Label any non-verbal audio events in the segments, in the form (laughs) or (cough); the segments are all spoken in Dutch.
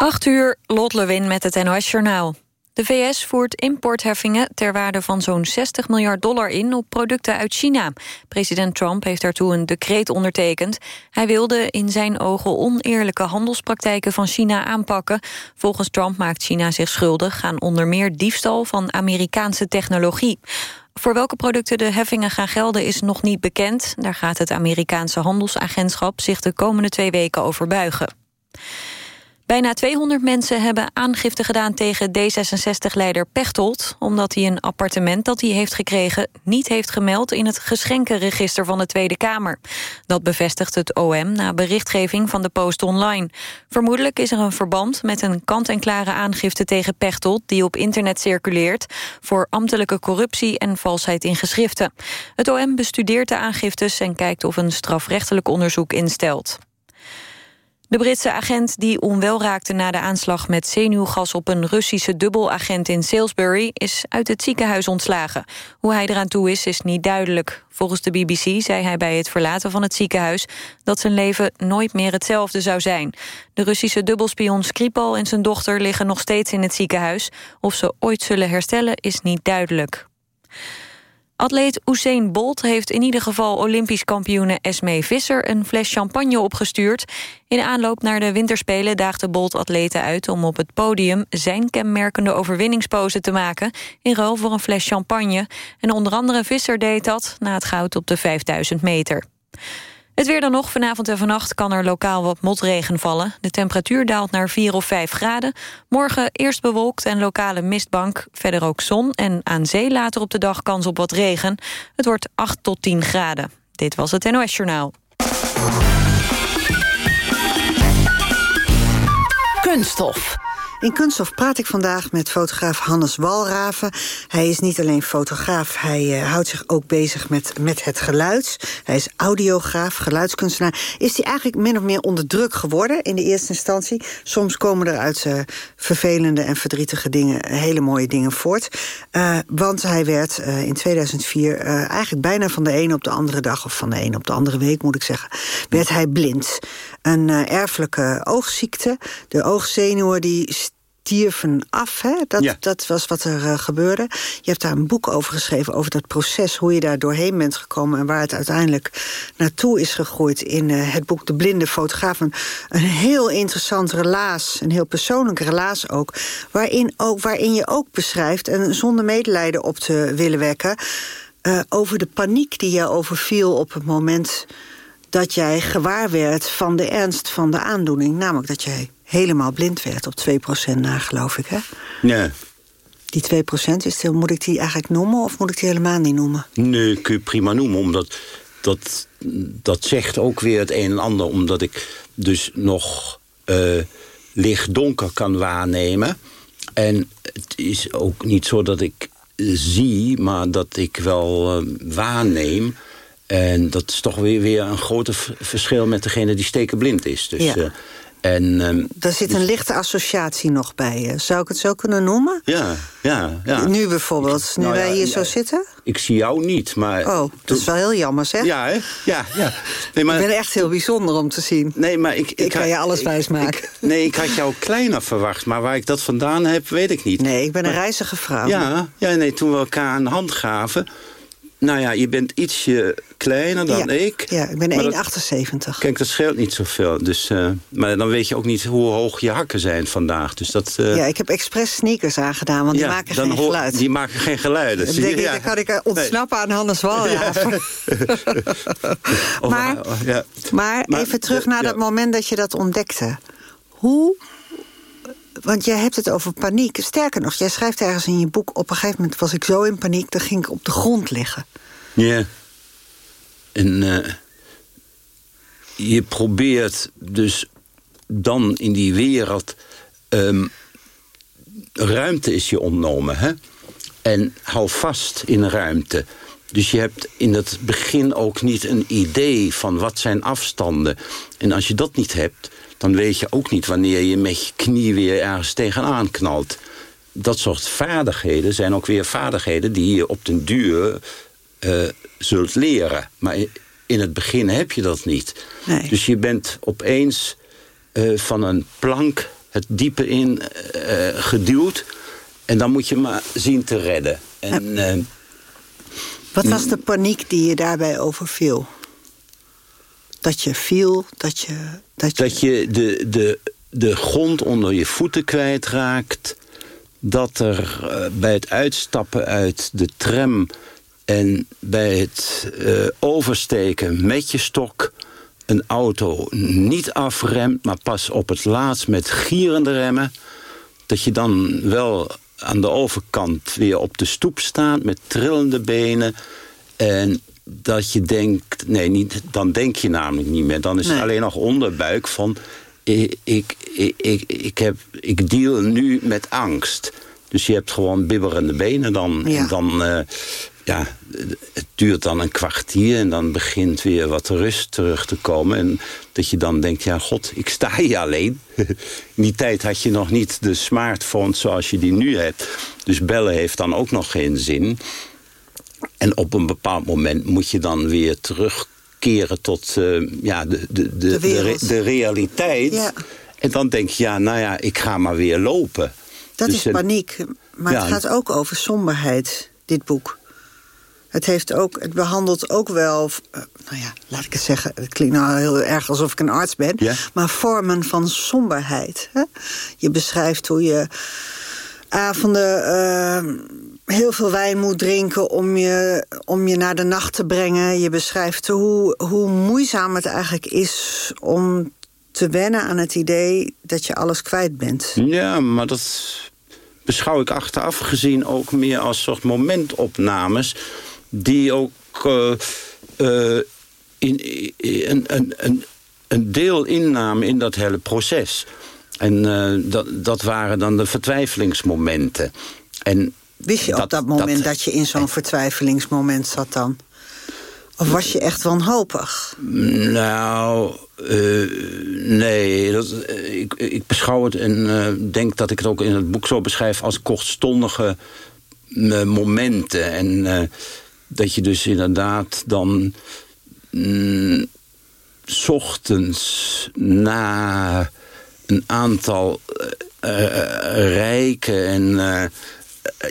8 uur, Lot Lewin met het NOS Journaal. De VS voert importheffingen ter waarde van zo'n 60 miljard dollar in op producten uit China. President Trump heeft daartoe een decreet ondertekend. Hij wilde in zijn ogen oneerlijke handelspraktijken van China aanpakken. Volgens Trump maakt China zich schuldig aan onder meer diefstal van Amerikaanse technologie. Voor welke producten de heffingen gaan gelden is nog niet bekend. Daar gaat het Amerikaanse handelsagentschap zich de komende twee weken over buigen. Bijna 200 mensen hebben aangifte gedaan tegen D66-leider Pechtold... omdat hij een appartement dat hij heeft gekregen... niet heeft gemeld in het geschenkenregister van de Tweede Kamer. Dat bevestigt het OM na berichtgeving van de Post Online. Vermoedelijk is er een verband met een kant-en-klare aangifte tegen Pechtold... die op internet circuleert voor ambtelijke corruptie en valsheid in geschriften. Het OM bestudeert de aangiftes en kijkt of een strafrechtelijk onderzoek instelt. De Britse agent die onwel raakte na de aanslag met zenuwgas op een Russische dubbelagent in Salisbury is uit het ziekenhuis ontslagen. Hoe hij eraan toe is, is niet duidelijk. Volgens de BBC zei hij bij het verlaten van het ziekenhuis dat zijn leven nooit meer hetzelfde zou zijn. De Russische dubbelspion Skripal en zijn dochter liggen nog steeds in het ziekenhuis. Of ze ooit zullen herstellen is niet duidelijk. Atleet Usain Bolt heeft in ieder geval Olympisch kampioene Esmee Visser een fles champagne opgestuurd. In aanloop naar de winterspelen daagde Bolt atleten uit om op het podium zijn kenmerkende overwinningspose te maken in ruil voor een fles champagne. En onder andere Visser deed dat na het goud op de 5000 meter. Het weer dan nog. Vanavond en vannacht kan er lokaal wat motregen vallen. De temperatuur daalt naar 4 of 5 graden. Morgen eerst bewolkt en lokale mistbank. Verder ook zon en aan zee later op de dag kans op wat regen. Het wordt 8 tot 10 graden. Dit was het NOS Journaal. Kunststof. In Kunststof praat ik vandaag met fotograaf Hannes Walraven. Hij is niet alleen fotograaf, hij uh, houdt zich ook bezig met, met het geluid. Hij is audiograaf, geluidskunstenaar. Is hij eigenlijk min of meer onder druk geworden in de eerste instantie? Soms komen er uit uh, vervelende en verdrietige dingen hele mooie dingen voort. Uh, want hij werd in 2004 eigenlijk bijna van de ene op de andere dag... of van de ene op de andere week, moet ik zeggen, werd hij blind. Een erfelijke oogziekte. De oogzenuwen die stierven af. Hè? Dat, dat was wat er uh, gebeurde. Je hebt daar een boek over geschreven, over dat proces... hoe je daar doorheen bent gekomen... en waar het uiteindelijk naartoe is gegroeid... in uh, het boek De Blinde Fotograaf. Een, een, heel interessant relaas, een heel persoonlijk relaas ook... waarin, ook, waarin je ook beschrijft, en zonder medelijden op te willen wekken... Uh, over de paniek die je overviel op het moment dat jij gewaar werd van de ernst van de aandoening. Namelijk dat jij helemaal blind werd op 2% na, geloof ik, hè? Nee. Die 2% is, moet ik die eigenlijk noemen of moet ik die helemaal niet noemen? Nee, kun je prima noemen, omdat dat, dat zegt ook weer het een en ander. Omdat ik dus nog uh, licht donker kan waarnemen. En het is ook niet zo dat ik zie, maar dat ik wel uh, waarneem. En dat is toch weer, weer een groot verschil met degene die stekenblind is. Dus, ja. Uh, en, um, Daar zit een dus- lichte associatie nog bij. Zou ik het zo kunnen noemen? Ja, ja. ja. Nu bijvoorbeeld, nu nou wij hier zo zitten? Ik zie jou niet, maar... Oh, dat is wel heel jammer, zeg. Ja, hè? Ja, ja. Nee, maar, ik ben echt heel bijzonder om te zien. Nee, maar ik... Ik, ik kan je alles wijsmaken. Nee, ik had jou kleiner verwacht, maar waar ik dat vandaan heb, weet ik niet. Nee, ik ben maar, een reizige vrouw. Ja, ja, nee, toen we elkaar een hand gaven... Nou ja, je bent ietsje kleiner dan ja, ik. Ja, ik ben 1,78. Kijk, dat scheelt niet zoveel. Dus, uh, maar dan weet je ook niet hoe hoog je hakken zijn vandaag. Dus dat, uh, ja, ik heb expres sneakers aangedaan, want ja, die maken geen geluid. Die maken geen geluiden. Dan, denk ik, dan kan ik ontsnappen nee. aan Hannes Walraven. (laughs) maar, maar, maar, even terug naar dat moment dat je dat ontdekte. Hoe want jij hebt het over paniek. Sterker nog, jij schrijft ergens in je boek... op een gegeven moment was ik zo in paniek... dan ging ik op de grond liggen. Ja. En uh, je probeert dus dan in die wereld... Um, ruimte is je ontnomen, hè? En hou vast in ruimte. Dus je hebt in het begin ook niet een idee van wat zijn afstanden. En als je dat niet hebt dan weet je ook niet wanneer je met je knie weer ergens tegenaan knalt. Dat soort vaardigheden zijn ook weer vaardigheden die je op den duur uh, zult leren. Maar in het begin heb je dat niet. Nee. Dus je bent opeens uh, van een plank het diepe in geduwd. En dan moet je maar zien te redden. En, Wat was de paniek die je daarbij overviel? Dat je viel, dat je... Dat je, dat je de, de, de grond onder je voeten kwijtraakt. Dat er bij het uitstappen uit de tram en bij het uh, oversteken met je stok een auto niet afremt... maar pas op het laatst met gierende remmen... dat je dan wel aan de overkant weer op de stoep staat... met trillende benen en dat je denkt... nee, niet, dan denk je namelijk niet meer. Dan is het alleen nog onderbuik van... Ik, ik, ik, ik, heb, ik deal nu met angst... Dus je hebt gewoon bibberende benen dan. En dan, uh, ja, het duurt dan een kwartier en dan begint weer wat rust terug te komen. En dat je dan denkt, ja god, ik sta hier alleen. (laughs) In die tijd had je nog niet de smartphone zoals je die nu hebt. Dus bellen heeft dan ook nog geen zin. En op een bepaald moment moet je dan weer terugkeren tot uh, ja, de, de, de, de, de realiteit. Ja. En dan denk je, ja, nou ja, ik ga maar weer lopen. Dat dus, is paniek. Maar het gaat ook over somberheid, dit boek. Het, heeft ook, het behandelt ook wel, uh, nou ja, laat ik het zeggen... het klinkt nou heel erg alsof ik een arts ben... maar vormen van somberheid. Hè? Je beschrijft hoe je avonden uh, heel veel wijn moet drinken... Om je, om je naar de nacht te brengen. Je beschrijft hoe, hoe moeizaam het eigenlijk is om te wennen aan het idee dat je alles kwijt bent. Ja, maar dat beschouw ik achteraf gezien ook meer als soort momentopnames die ook uh, uh, in, een, een, een deel innamen in dat hele proces. En uh, dat, dat waren dan de vertwijfelingsmomenten. En Wist je op dat moment dat, dat je in zo'n vertwijfelingsmoment zat dan? Of was je echt wanhopig? Nou, uh, nee. Dat, ik, ik beschouw het en denk dat ik het ook in het boek zo beschrijf... als kortstondige momenten. En dat je dus inderdaad dan... Mm, ochtends na een aantal uh, rijke en uh,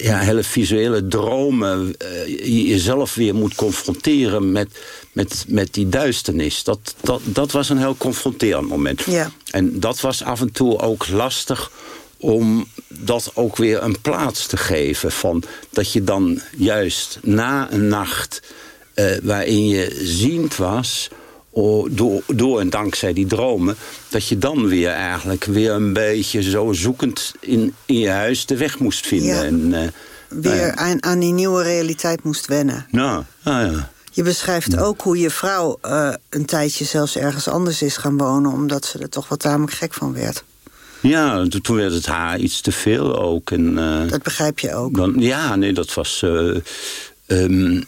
ja, hele visuele dromen... je jezelf weer moet confronteren met, met, met die duisternis. Dat, dat, dat was een heel confronterend moment. Ja. En dat was af en toe ook lastig om dat ook weer een plaats te geven. Van dat je dan juist na een nacht uh, waarin je ziend was... door, door en dankzij die dromen... dat je dan weer eigenlijk weer een beetje zo zoekend in, in je huis de weg moest vinden. Ja. En, uh, weer aan, aan die nieuwe realiteit moest wennen. Nou, ah, ja. Je beschrijft ook hoe je vrouw uh, een tijdje zelfs ergens anders is gaan wonen... omdat ze er toch wat tamelijk gek van werd. Ja, toen werd het haar iets te veel ook. En, uh, dat begrijp je ook? Dan, ja, nee, dat was... Uh, um,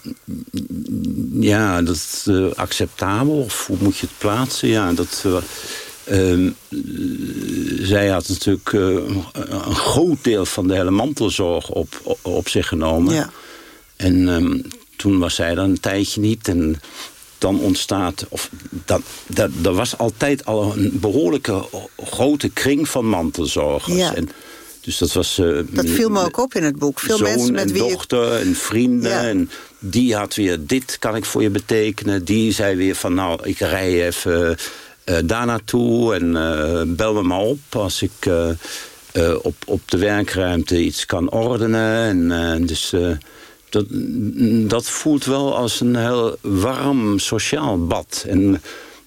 ja, dat uh, acceptabel. Of hoe moet je het plaatsen? Ja, dat... Um, zij had natuurlijk een groot deel van de hele mantelzorg op, op, op zich genomen. Ja. En um, toen was zij dan een tijdje niet. En dan ontstaat... Of dat, dat, er was altijd al een behoorlijke grote kring van mantelzorgers. Ja. En, dus dat was... Uh, dat viel me ook op in het boek. Veel mensen met en wie dochter en vrienden. En die had weer, dit kan ik voor je betekenen. Die zei weer van, nou, ik rij even uh, daar naartoe. En uh, bel me maar op als ik op, op de werkruimte iets kan ordenen. En dus dat, dat voelt wel als een heel warm sociaal bad. En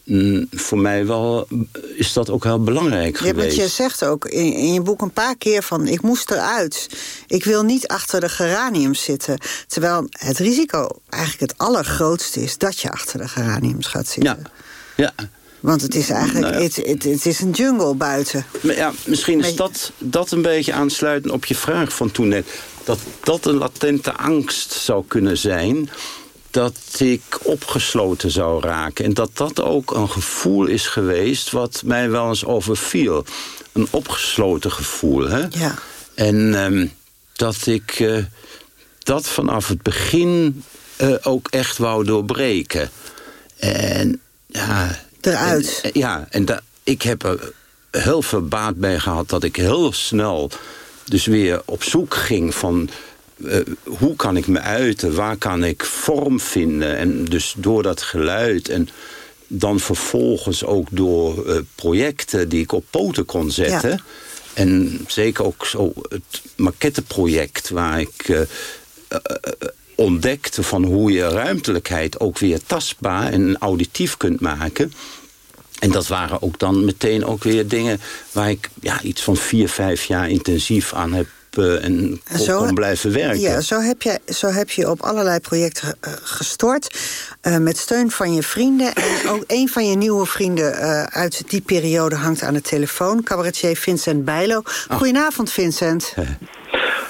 mm, voor mij wel is dat ook heel belangrijk ja, geweest. je zegt ook in, in, je boek een paar keer van... ik moest eruit. Ik wil niet achter de geraniums zitten. Terwijl het risico eigenlijk het allergrootste is... dat je achter de geraniums gaat zitten. Ja, ja. Want het is eigenlijk nou het, het, het, is een jungle buiten. Maar ja, misschien is dat, dat een beetje aansluitend op je vraag van toen net dat dat een latente angst zou kunnen zijn dat ik opgesloten zou raken. En dat dat ook een gevoel is geweest wat mij wel eens overviel. Een opgesloten gevoel. Hè? Ja. En um, dat ik uh, dat vanaf het begin uh, ook echt wou doorbreken. En ja... Eruit. En, ja, en ik heb er heel veel baat bij gehad dat ik heel snel dus weer op zoek ging van uh, hoe kan ik me uiten, waar kan ik vorm vinden. En dus door dat geluid en dan vervolgens ook door uh, projecten die ik op poten kon zetten. Ja. En zeker ook zo het maquetteproject waar ik uh, ontdekte van hoe je ruimtelijkheid ook weer tastbaar en auditief kunt maken. En dat waren ook dan meteen ook weer dingen waar ik ja, iets van vier, vijf jaar intensief aan heb uh, en zo, kon blijven werken. Ja, zo heb, je, zo heb je op allerlei projecten uh, gestort. Uh, met steun van je vrienden. En ook een van je nieuwe vrienden uit die periode hangt aan de telefoon. Cabaretier Vincent Bijlo. Ah. Goedenavond, Vincent.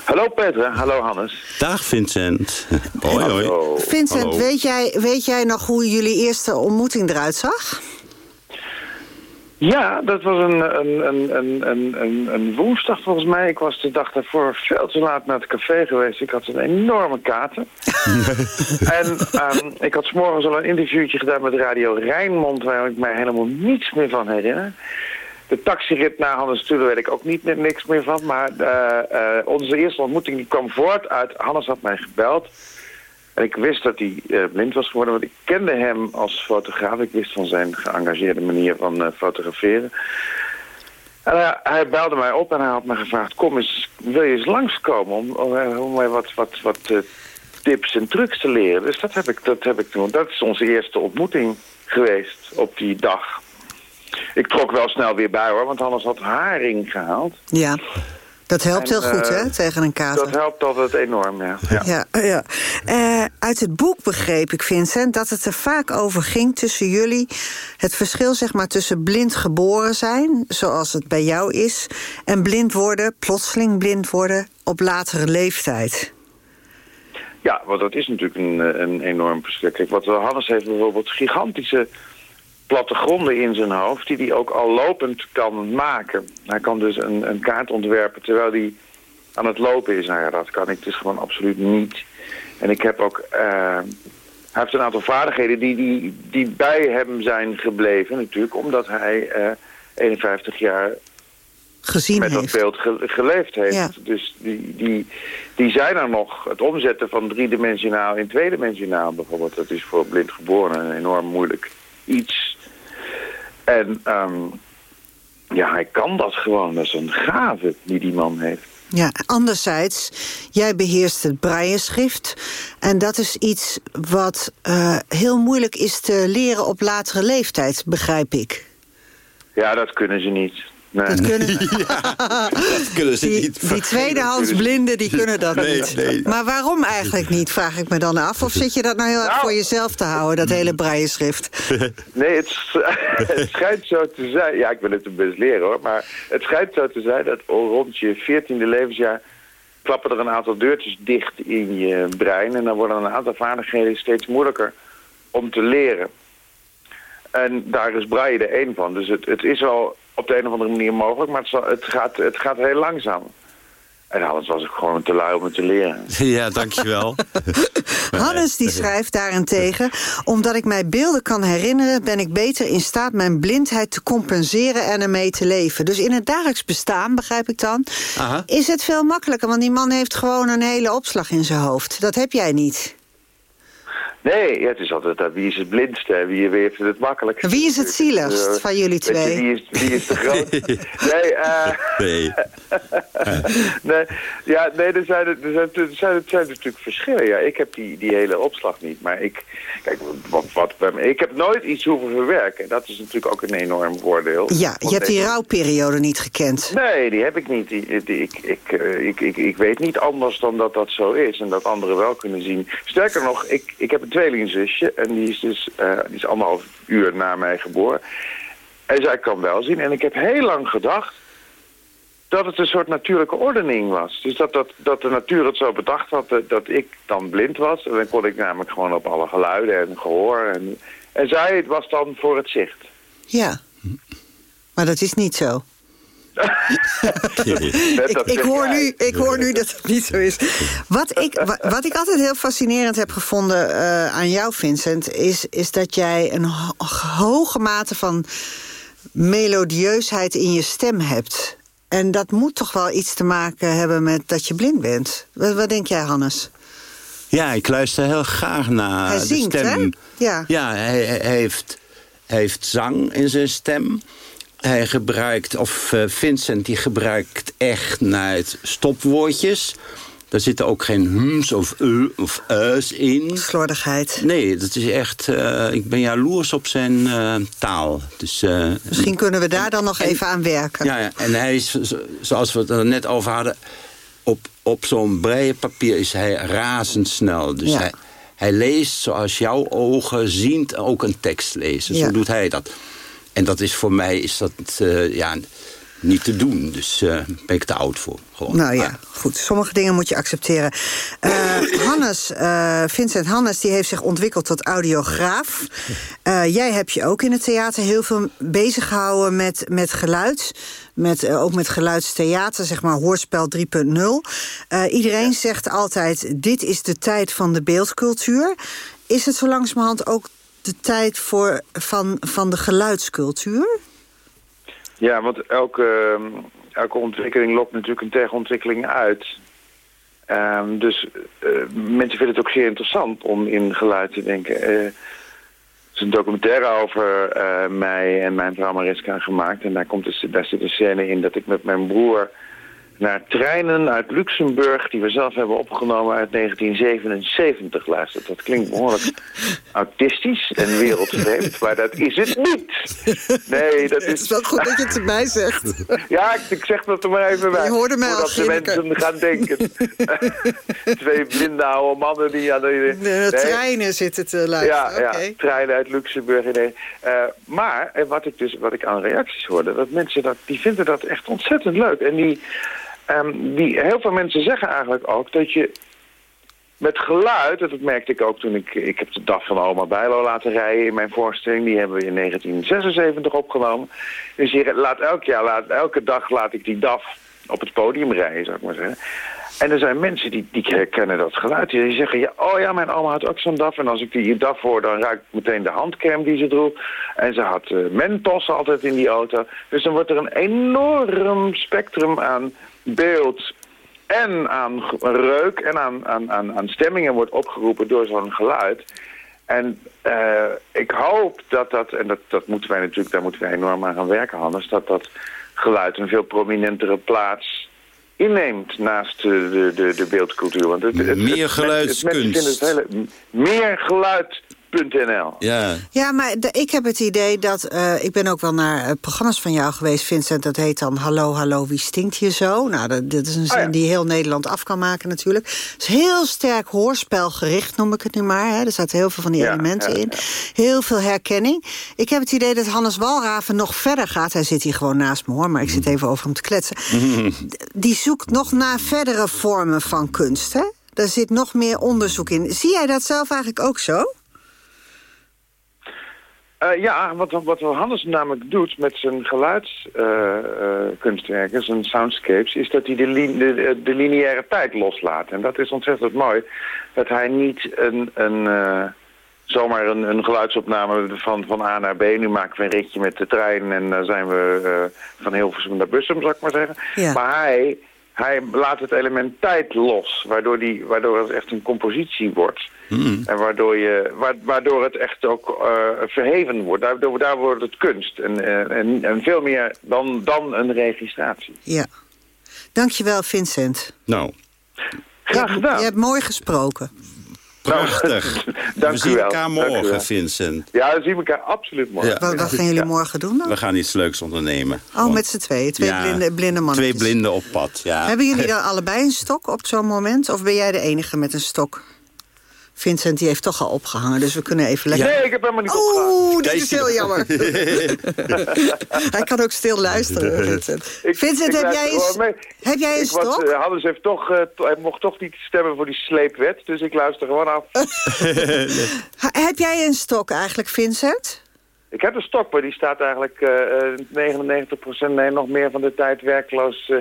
Hallo Petra, hallo Hannes. Dag Vincent. hoi, hoi. Vincent, hallo. Weet, jij, weet jij nog hoe jullie eerste ontmoeting eruit zag? Ja, dat was een, een, een, een, een, een woensdag volgens mij. Ik was de dag daarvoor veel te laat naar het café geweest. Ik had een enorme kater. (laughs) en um, ik had s'morgens al een interviewtje gedaan met Radio Rijnmond... waar ik mij helemaal niets meer van herinner. De taxirit naar Hannes Studer weet ik ook niet meer, niks meer van. Maar uh, uh, onze eerste ontmoeting die kwam voort uit... Hannes had mij gebeld... En ik wist dat hij uh, blind was geworden, want ik kende hem als fotograaf. Ik wist van zijn geëngageerde manier van uh, fotograferen. En uh, hij belde mij op en hij had me gevraagd... kom eens, wil je eens langskomen om, om, om mij wat, wat, wat tips en trucs te leren? Dus dat heb ik, dat heb ik toen. Dat is onze eerste ontmoeting geweest op die dag. Ik trok wel snel weer bij hoor, want anders had haring gehaald. Ja. Dat helpt en, heel goed, uh, hè, tegen een kater. Dat helpt altijd enorm, ja. ja. ja, ja. Uh, uit het boek begreep ik, Vincent, dat het er vaak over ging tussen jullie... het verschil, zeg maar, tussen blind geboren zijn, zoals het bij jou is... en blind worden, plotseling blind worden, op latere leeftijd. Ja, want dat is natuurlijk een, een enorm verschil. Kijk, wat Hannes heeft bijvoorbeeld gigantische plattegronden in zijn hoofd... die hij ook al lopend kan maken. Hij kan dus een, een kaart ontwerpen terwijl hij aan het lopen is. Nou ja, dat kan ik dus gewoon absoluut niet. En ik heb ook... Uh, hij heeft een aantal vaardigheden die, die, die bij hem zijn gebleven natuurlijk... omdat hij uh, 51 jaar Gezien met heeft. dat beeld ge geleefd heeft. Ja. Dus die, die, die zijn er nog. Het omzetten van driedimensionaal in tweedimensionaal bijvoorbeeld... dat is voor blind geboren enorm moeilijk iets. En um, ja, hij kan dat gewoon. Dat is een gave die die man heeft. Ja, anderzijds, jij beheerst het brailleschrift. En dat is iets wat uh, heel moeilijk is te leren op latere leeftijd, begrijp ik. Ja, dat kunnen ze niet. Nee. Dat kunnen, (laughs) ja, dat kunnen ze die, niet. Die tweedehands blinden, die kunnen dat nee, niet. Nee. Maar waarom eigenlijk niet, vraag ik me dan af. Of zit je dat nou heel erg Nou. voor jezelf te houden, dat hele brailleschrift? (laughs) Nee, het, (laughs) het schijnt zo te zijn... Ja, ik wil het best leren hoor. Maar het schijnt zo te zijn dat rond je 14e levensjaar... klappen er een aantal deurtjes dicht in je brein. En dan worden een aantal vaardigheden steeds moeilijker om te leren. En daar is braille er één van. Dus het, het is wel op de een of andere manier mogelijk, maar het, zal, het, gaat, het gaat heel langzaam. En anders was ik gewoon te lui om het te leren. (laughs) Ja, dankjewel. (laughs) Hannes die schrijft daarentegen... omdat ik mij beelden kan herinneren... ben ik beter in staat mijn blindheid te compenseren en ermee te leven. Dus in het dagelijks bestaan, begrijp ik dan... Aha. is het veel makkelijker, want die man heeft gewoon een hele opslag in zijn hoofd. Dat heb jij niet. Nee, ja, het is altijd uh, wie is het blindste, wie, wie heeft het makkelijkst. Wie is het zieligst Uh, van jullie je, twee? wie, is, wie is de groot? (laughs) nee, eh (laughs) Nee. (laughs) nee, ja, nee, er zijn, er, zijn, er, zijn, er zijn natuurlijk verschillen. Ja, ik heb die, die hele opslag niet. Maar ik, kijk, wat, wat, ik heb nooit iets hoeven verwerken. Dat is natuurlijk ook een enorm voordeel. Ja, je hebt die rouwperiode niet gekend. Nee, die heb ik niet. Die, die- ik, ik, eh, ik, ik, ik weet niet anders dan dat dat zo is. En dat anderen wel kunnen zien. Sterker nog, ik, ik heb een tweelingzusje. En die is dus eh, die is anderhalf uur na mij geboren. En zij kan wel zien. En ik heb heel lang gedacht dat het een soort natuurlijke ordening was. Dus dat, dat, dat de natuur het zo bedacht had dat, dat ik dan blind was. En dan kon ik namelijk gewoon op alle geluiden en gehoor. En, en zij het was dan voor het zicht. Ja. Maar dat is niet zo. Ik, dat ik, zeg hoor nu, ik hoor nu dat het niet zo is. Wat ik, wa- wat ik altijd heel fascinerend heb gevonden eh, aan jou, Vincent... Is, is dat jij een ho- hoge mate van melodieusheid in je stem hebt. En dat moet toch wel iets te maken hebben met dat je blind bent. Wat, wat denk jij, Hannes? Ja, ik luister heel graag naar hij zingt, de stem. Hè? Ja, ja hij, hij, heeft, hij heeft zang in zijn stem. Hij gebruikt, of uh, Vincent, die gebruikt echt naar het stopwoordjes. Daar zitten ook geen hums of u of us in. Slordigheid. Nee, dat is echt... Uh, ik ben jaloers op zijn uh, taal. Dus, uh, Misschien kunnen we daar dan nog en, even aan werken. Ja, ja, en hij is, zoals we het er net over hadden... op, op zo'n papier is hij razendsnel. Dus ja. hij, hij leest zoals jouw ogen ziend ook een tekst lezen. Zo ja. doet hij dat. En dat is voor mij is dat... ja, niet te doen. Dus uh, ben ik te oud voor. Gewoon. Nou ja, goed. Sommige dingen moet je accepteren. Uh, (coughs) Hannes, uh, Vincent Hannes, die heeft zich ontwikkeld tot audiograaf. jij hebt je ook in het theater heel veel bezig gehouden met, met geluid. Met, ook met geluidstheater, zeg maar hoorspel 3.0. iedereen zegt altijd, dit is de tijd van de beeldcultuur. Is het zo langzamerhand ook de tijd voor, van, van de geluidscultuur? Ja, want elke, elke ontwikkeling lokt natuurlijk een tegenontwikkeling uit. Um, dus uh, mensen vinden het ook zeer interessant om in geluid te denken. Uh, er is een documentaire over uh, mij en mijn vrouw Mariska gemaakt. En daar, komt dus, een scène in dat ik met mijn broer naar treinen uit Luxemburg... die we zelf hebben opgenomen uit 1977 luistert. Dat klinkt behoorlijk (laughs) autistisch en wereldvreemd, maar dat is het niet. Nee, dat is... Het is wel goed dat je het erbij zegt. (laughs) Ja, ik, ik zeg dat er maar even bij. Je hoorde mij Voordat de mensen gaan denken. (laughs) Twee blinde oude mannen die aan de... treinen zitten te luisteren. Ja, okay. ja treinen uit Luxemburg. Nee. Uh, maar wat ik dus wat ik aan reacties hoorde, dat mensen dat, die vinden dat echt ontzettend leuk. En die Um, die, heel veel mensen zeggen eigenlijk ook dat je met geluid, dat merkte ik ook toen ik... Ik heb de dag van oma Bijlo laten rijden in mijn voorstelling. Die hebben we in 1976 opgenomen. Dus je laat elk jaar, laat, elke dag laat ik die DAF op het podium rijden, zou ik maar zeggen. En er zijn mensen die, die herkennen dat geluid. Die zeggen, ja, oh ja, mijn oma had ook zo'n DAF. En als ik die DAF hoor, dan ruik ik meteen de handcrème die ze droeg. En ze had uh, mentos altijd in die auto. Dus dan wordt er een enorm spectrum aan beeld en aan reuk en aan, aan, aan, aan stemmingen wordt opgeroepen door zo'n geluid. En uh, ik hoop dat dat, en dat, dat moeten wij natuurlijk, daar moeten wij enorm aan gaan werken, Hannes, dat dat geluid een veel prominentere plaats inneemt naast de, de, de, beeldcultuur. Want het, het, meer geluidskunst. Het, het hele, meer geluid ja. ja, maar de, ik heb het idee dat... Uh, ik ben ook wel naar uh, programma's van jou geweest, Vincent. Dat heet dan Hallo, hallo, wie stinkt je zo? Nou, dat, dat is een zin oh ja. die heel Nederland af kan maken natuurlijk. Het is heel sterk hoorspelgericht, noem ik het nu maar. Hè. Er zaten heel veel van die ja, elementen ja, in. Heel veel herkenning. Ik heb het idee dat Hannes Walraven nog verder gaat. Hij zit hier gewoon naast me, hoor. Maar ik zit even over hem te kletsen. (laughs) Die zoekt nog naar verdere vormen van kunst, hè? Daar zit nog meer onderzoek in. Zie jij dat zelf eigenlijk ook zo? Uh, ja, wat, wat Hannes namelijk doet met zijn geluidskunstwerken, uh, uh, zijn soundscapes, is dat hij de, li de, de, lineaire tijd loslaat. En dat is ontzettend mooi, dat hij niet een, een, zomaar een, een, geluidsopname van, van A naar B, nu maken we een ritje met de trein en dan zijn we van Hilversum naar Bussum, zal ik maar zeggen. Ja. Maar hij, hij laat het element tijd los, waardoor, die, waardoor het echt een compositie wordt. Mm. En waardoor, je, waardoor het echt ook uh, verheven wordt. Daardoor, daar wordt het kunst. En, en, en veel meer dan, dan een registratie. Ja. Dankjewel, Vincent. Nou. Graag gedaan. Je, je hebt mooi gesproken. Prachtig. (laughs) Dank we zien wel. elkaar morgen, Vincent. Ja, we zien elkaar absoluut morgen. Ja. Wat, wat gaan jullie Ja. morgen doen dan? We gaan iets leuks ondernemen. Oh, met z'n tweeën. Twee Ja, blinde, blinde mannen. Twee blinden op pad, ja. Hebben jullie dan (laughs) allebei een stok op zo'n moment? Of ben jij de enige met een stok? Vincent die heeft toch al opgehangen, dus we kunnen even lekker... Nee, ik heb helemaal niet opgehaald. Oeh, dit is heel jammer. (laughs) Hij kan ook stil luisteren, Vincent. Ik- Vincent, ik heb, jij een, gewoon mee. heb jij een stok? eh, Hannes heeft toch, eh, to- hij mocht toch niet stemmen voor die sleepwet, dus ik luister gewoon af. (laughs) Heb jij een stok eigenlijk, Vincent? ik heb een stok, maar die staat eigenlijk eh, eh, 99% nee, nog meer van de tijd werkloos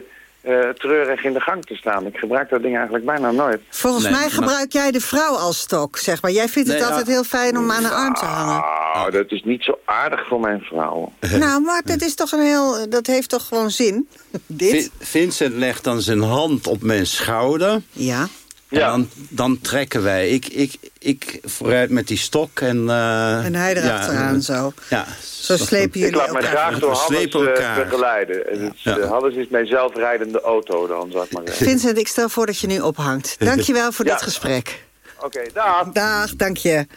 eh, treurig in de gang te staan. Ik gebruik dat ding eigenlijk bijna nooit. Volgens Nee, mij maar- gebruik jij de vrouw als stok, zeg maar. Jij vindt het Nee, altijd ja. heel fijn om aan een arm te hangen. Ah, Nou, dat is niet zo aardig voor mijn vrouw. (laughs) Nou, maar dat is toch een heel... Dat heeft toch gewoon zin, (laughs) dit? Vincent legt dan zijn hand op mijn schouder. Ja. En Ja. dan, dan trekken wij. Ik, ik, ik vooruit met die stok en... eh, En hij erachteraan zo. Ja. Zo slepen Ik jullie laat mij elkaar. graag door We Hannes eh, elkaar. begeleiden. En het, Ja. eh, Hannes is mijn zelfrijdende auto dan, zou ik maar zeggen. Vincent, ik stel voor dat je nu ophangt. Dankjewel voor Ja. dit gesprek. Oké, dag. Dag, dank je.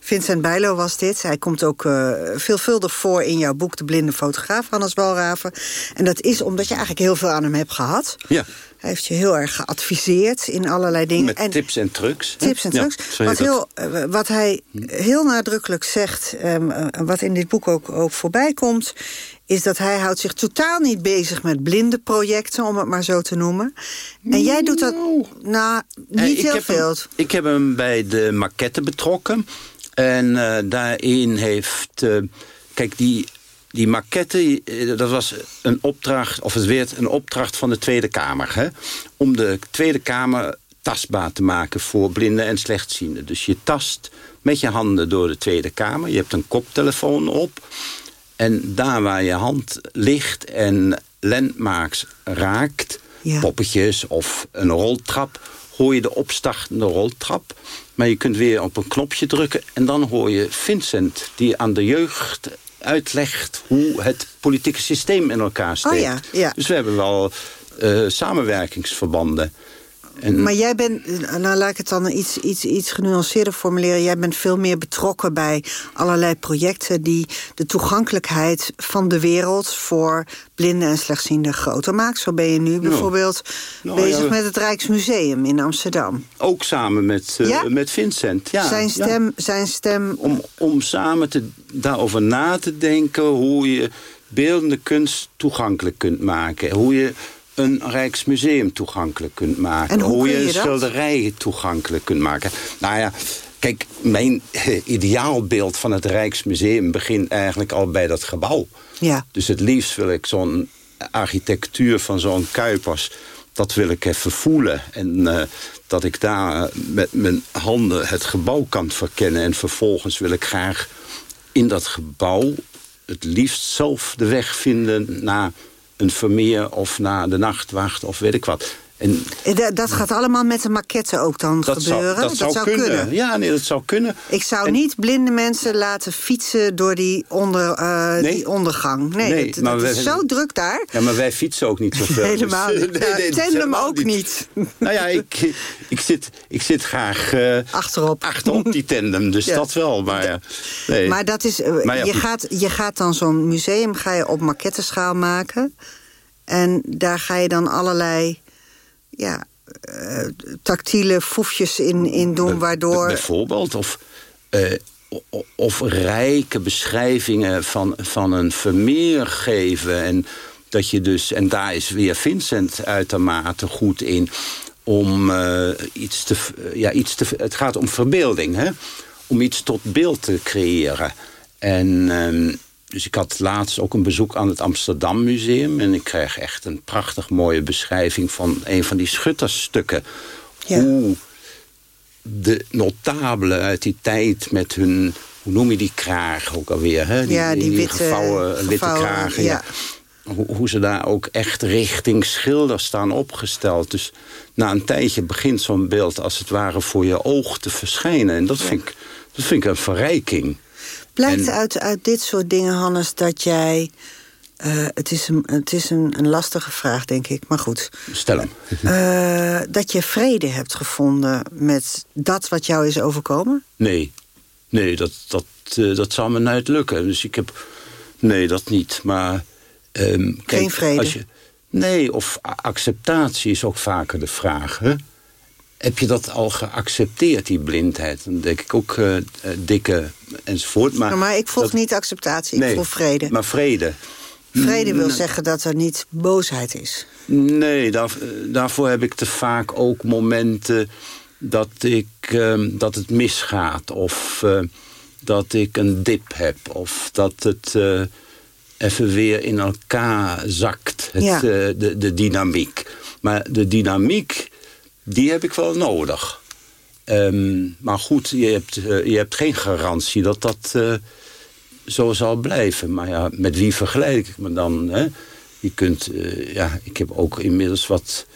Vincent Bijlo was dit. Hij komt ook eh, veelvuldig voor in jouw boek... De blinde fotograaf, Hannes Walraven. En dat is omdat je eigenlijk heel veel aan hem hebt gehad. Ja, Hij heeft je heel erg geadviseerd in allerlei dingen. met en tips en trucs. tips en trucs. wat, heel, eh, wat hij heel nadrukkelijk zegt, ehm, eh, wat in dit boek ook, ook voorbij komt... is dat hij houdt zich totaal niet bezig met blinde projecten... om het maar zo te noemen. En jij doet dat nou, Eh, niet heel veel. Hem, ik heb hem bij de maquette betrokken. En daarin heeft... kijk, die, die maquette, eh, dat was een opdracht... of het werd een opdracht van de Tweede Kamer. Hè, om de Tweede Kamer tastbaar te maken voor blinden en slechtzienden. Dus je tast met je handen door de Tweede Kamer. Je hebt een koptelefoon op. En daar waar je hand ligt en landmarks raakt... Ja. poppetjes of een roltrap... hoor je de opstartende roltrap. Maar je kunt weer op een knopje drukken... en dan hoor je Vincent die aan de jeugd uitlegt... hoe het politieke systeem in elkaar steekt. Oh ja, ja. Dus we hebben wel eh, samenwerkingsverbanden. En Maar jij bent, nou laat ik het dan iets, iets, iets genuanceerder formuleren... jij bent veel meer betrokken bij allerlei projecten... die de toegankelijkheid van de wereld voor blinden en slechtzienden groter maakt. Zo ben je nu bijvoorbeeld Nou, bezig ja. met het Rijksmuseum in Amsterdam. ook samen met, eh, Ja? met Vincent. Ja, zijn, ja. stem, zijn stem... om, om samen te, daarover na te denken hoe je beeldende kunst toegankelijk kunt maken. Hoe je een Rijksmuseum toegankelijk kunt maken. En hoe je, je een dat? schilderij toegankelijk kunt maken. Nou ja, kijk, mijn eh, ideaalbeeld van het Rijksmuseum begint eigenlijk al bij dat gebouw. Ja. Dus het liefst wil ik zo'n architectuur van zo'n Kuipers... dat wil ik even voelen. En eh, dat ik daar eh, met mijn handen het gebouw kan verkennen. En vervolgens wil ik graag in dat gebouw... het liefst zelf de weg vinden naar een Vermeer... of naar de Nachtwacht of weet ik wat. En Eh, da- Dat gaat allemaal met de maquette ook dan dat gebeuren? zou, dat zou, kunnen. Ja, nee, dat zou kunnen. Ik zou En- niet blinde mensen laten fietsen door die, onder, eh, Nee. die ondergang. Nee, Nee, dat, maar dat is zo druk daar. Ja, maar wij fietsen ook niet (laughs) zoveel. Helemaal dus- niet. (laughs) Nee, Nou, dat helemaal ook niet. Nou ja, ik, ik, zit, ik zit graag eh, Achterop. achterop die tandem, dus (laughs) Ja. dat wel. Maar, ja. Maar dat is, Maar je, gaat, je gaat dan zo'n museum ga je op maquetteschaal maken. En daar ga je dan allerlei ja, eh, tactiele foefjes in, in doen... waardoor... Bijvoorbeeld, of, eh, of rijke beschrijvingen van, van een Vermeer geven. En, dat je dus, en daar is weer Vincent uitermate goed in... om eh, iets te... Ja, iets te het gaat om verbeelding, hè? Om iets tot beeld te creëren. En... dus ik had laatst ook een bezoek aan het Amsterdam Museum... en ik kreeg echt een prachtig mooie beschrijving van een van die schuttersstukken. Ja. Hoe de notabelen uit die tijd met hun... hoe noem je die kraag ook alweer? Hè? Ja, die witte- gevouwen, witte gevouwen, kragen. ja. Ja. Hoe, hoe ze daar ook echt richting schilder staan opgesteld. Dus na een tijdje begint zo'n beeld als het ware voor je oog te verschijnen. En dat, vind, ik, dat vind ik een verrijking. Blijkt En- uit, uit dit soort dingen, Hannes, dat jij... eh, het is, een, het is een, een lastige vraag, denk ik, maar goed. Stel hem. Eh, dat je vrede hebt gevonden met dat wat jou is overkomen? Nee, nee dat, dat, eh, dat zou me nooit lukken. Dus ik heb... Nee, dat niet. Maar... ehm, kijk, Geen vrede? Als je, nee, of acceptatie is ook vaker de vraag. Hè? Heb je dat al geaccepteerd, die blindheid? Dan denk ik ook eh, eh, dikke enzovoort. Maar, Nou, maar ik volg dat- niet acceptatie, ik nee, volg vrede. Maar vrede. Vrede wil zeggen dat er niet boosheid is. Nee, daar, eh, daarvoor heb ik te vaak ook momenten dat, ik, ehm, dat het misgaat. Of dat ik een dip heb. Of dat het even weer in elkaar zakt. Het, Ja. de, de dynamiek. Maar de dynamiek, die heb ik wel nodig. Ehm, maar goed, je hebt, eh, je hebt geen garantie dat dat... eh, zo zal blijven. Maar ja, met wie vergelijk ik me dan? Hè? Je kunt, uh, ja, ik heb ook inmiddels wat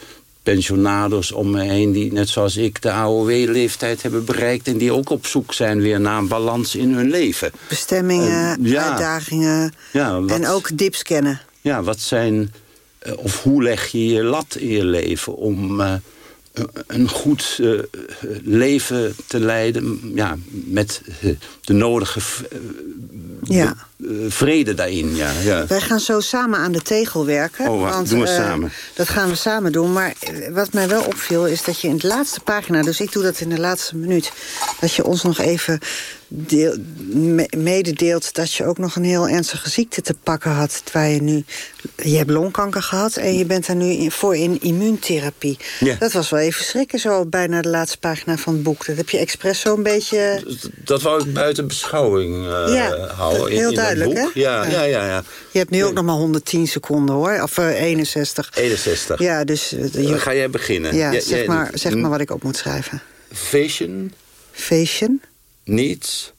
pensionados om me heen... die net zoals ik de AOW-leeftijd hebben bereikt... en die ook op zoek zijn weer naar een balans in hun leven. Bestemmingen, ja, uitdagingen ja, wat, en ook dips kennen. Ja, wat zijn... Of hoe leg je je lat in je leven om een goed uh, leven te leiden... Ja, met de nodige ja. Vrede daarin. Ja, ja. Wij gaan zo samen aan de tegel werken. Oh, want, doen we uh, samen. Dat gaan we samen doen. Maar wat mij wel opviel is dat je in de laatste pagina... dus ik doe dat in de laatste minuut... dat je ons nog even deel, me, mededeelt dat je ook nog een heel ernstige ziekte te pakken had. Waar je nu, je hebt longkanker gehad en je bent er nu in, voor in immuuntherapie. Ja. Dat was wel even schrikken, zo bijna de laatste pagina van het boek. Dat heb je expres zo een beetje... Dat, dat wou ik buiten beschouwing uh, ja, houden. Heel in, duidelijk, hè? Ja, ja, ja, ja, Je hebt nu ook nog maar 110 seconden, hoor. Of uh, 61. 61. Ja, dus... Uh, je, ga jij beginnen. Ja, zeg, maar, zeg maar wat ik op moet schrijven. Fashion. Fashion. Niets.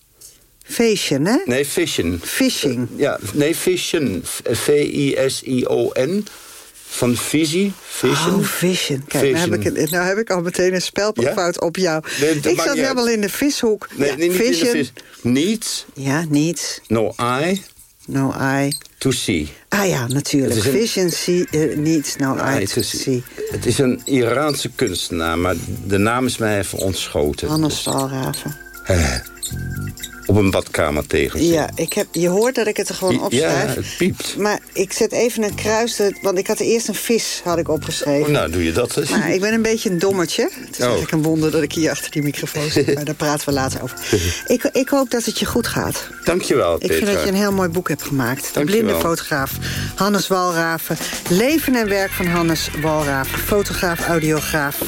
Fashion, hè? Nee, fission. Fishing. Ja, nee, fission. V-I-S-I-O-N. Van visie. Vision. Oh, vision. Kijk, vision. Nou, heb ik, nou heb ik al meteen een spelfout ja? op jou. Nee, ik zat helemaal in de vishoek. Nee, ja, niet vision. in de vis. Niets. Ja, niets. No eye. No eye. To see. Ah ja, natuurlijk. Een, Vision, see, uh, needs no eye to see. Het is een Iraanse kunstenaar, maar de naam is mij even ontschoten. Hannes Stalraven. Op een badkamer tegen. Ja, ik heb, je hoort dat ik het er gewoon opschrijf. Ja, het piept. Maar ik zet even een kruis, want ik had eerst een vis had ik opgeschreven. Oh, nou, doe je dat eens. Maar ik ben een beetje een dommetje. Het is oh. eigenlijk een wonder dat ik hier achter die microfoon zit. maar daar praten we later over. (laughs) ik, ik hoop dat het je goed gaat. Dankjewel, Petra. Ik vind dat je een heel mooi boek hebt gemaakt. De blinde fotograaf Hannes Walraven. Leven en werk van Hannes Walraven. Fotograaf, audiograaf.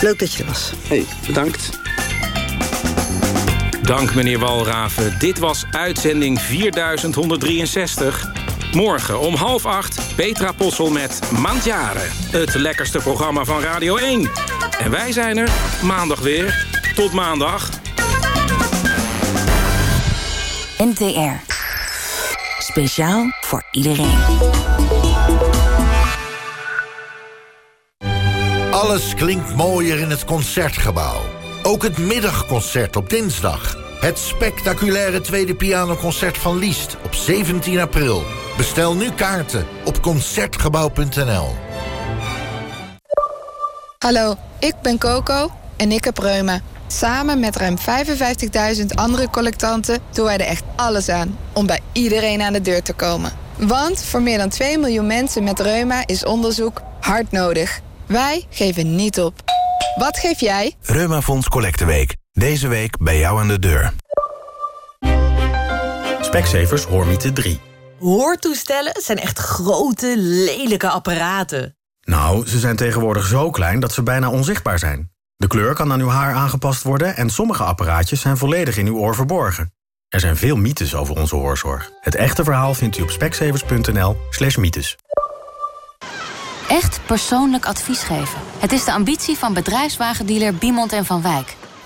Leuk dat je er was. Hey, bedankt. Dank, meneer Walraven. Dit was uitzending 4163. Morgen om half acht Petra Possel met Mandjaren. Het lekkerste programma van Radio 1. En wij zijn er maandag weer. Tot maandag. NTR. Speciaal voor iedereen. Alles klinkt mooier in het Concertgebouw. Ook het middagconcert op dinsdag. Het spectaculaire tweede pianoconcert van Liest op 17 april. Bestel nu kaarten op Concertgebouw.nl. Hallo, ik ben Coco en ik heb reuma. Samen met ruim 55.000 andere collectanten doen wij er echt alles aan... om bij iedereen aan de deur te komen. Want voor meer dan 2 miljoen mensen met reuma is onderzoek hard nodig. Wij geven niet op. Wat geef jij? Reumafonds Collecteweek. Deze week bij jou aan de deur. Specsavers Hoormiete 3. Hoortoestellen zijn echt grote, lelijke apparaten. Nou, ze zijn tegenwoordig zo klein dat ze bijna onzichtbaar zijn. De kleur kan aan uw haar aangepast worden... en sommige apparaatjes zijn volledig in uw oor verborgen. Er zijn veel mythes over onze hoorzorg. Het echte verhaal vindt u op specsavers.nl slash mythes. Echt persoonlijk advies geven. Het is de ambitie van bedrijfswagendealer Biemond en Van Wijk.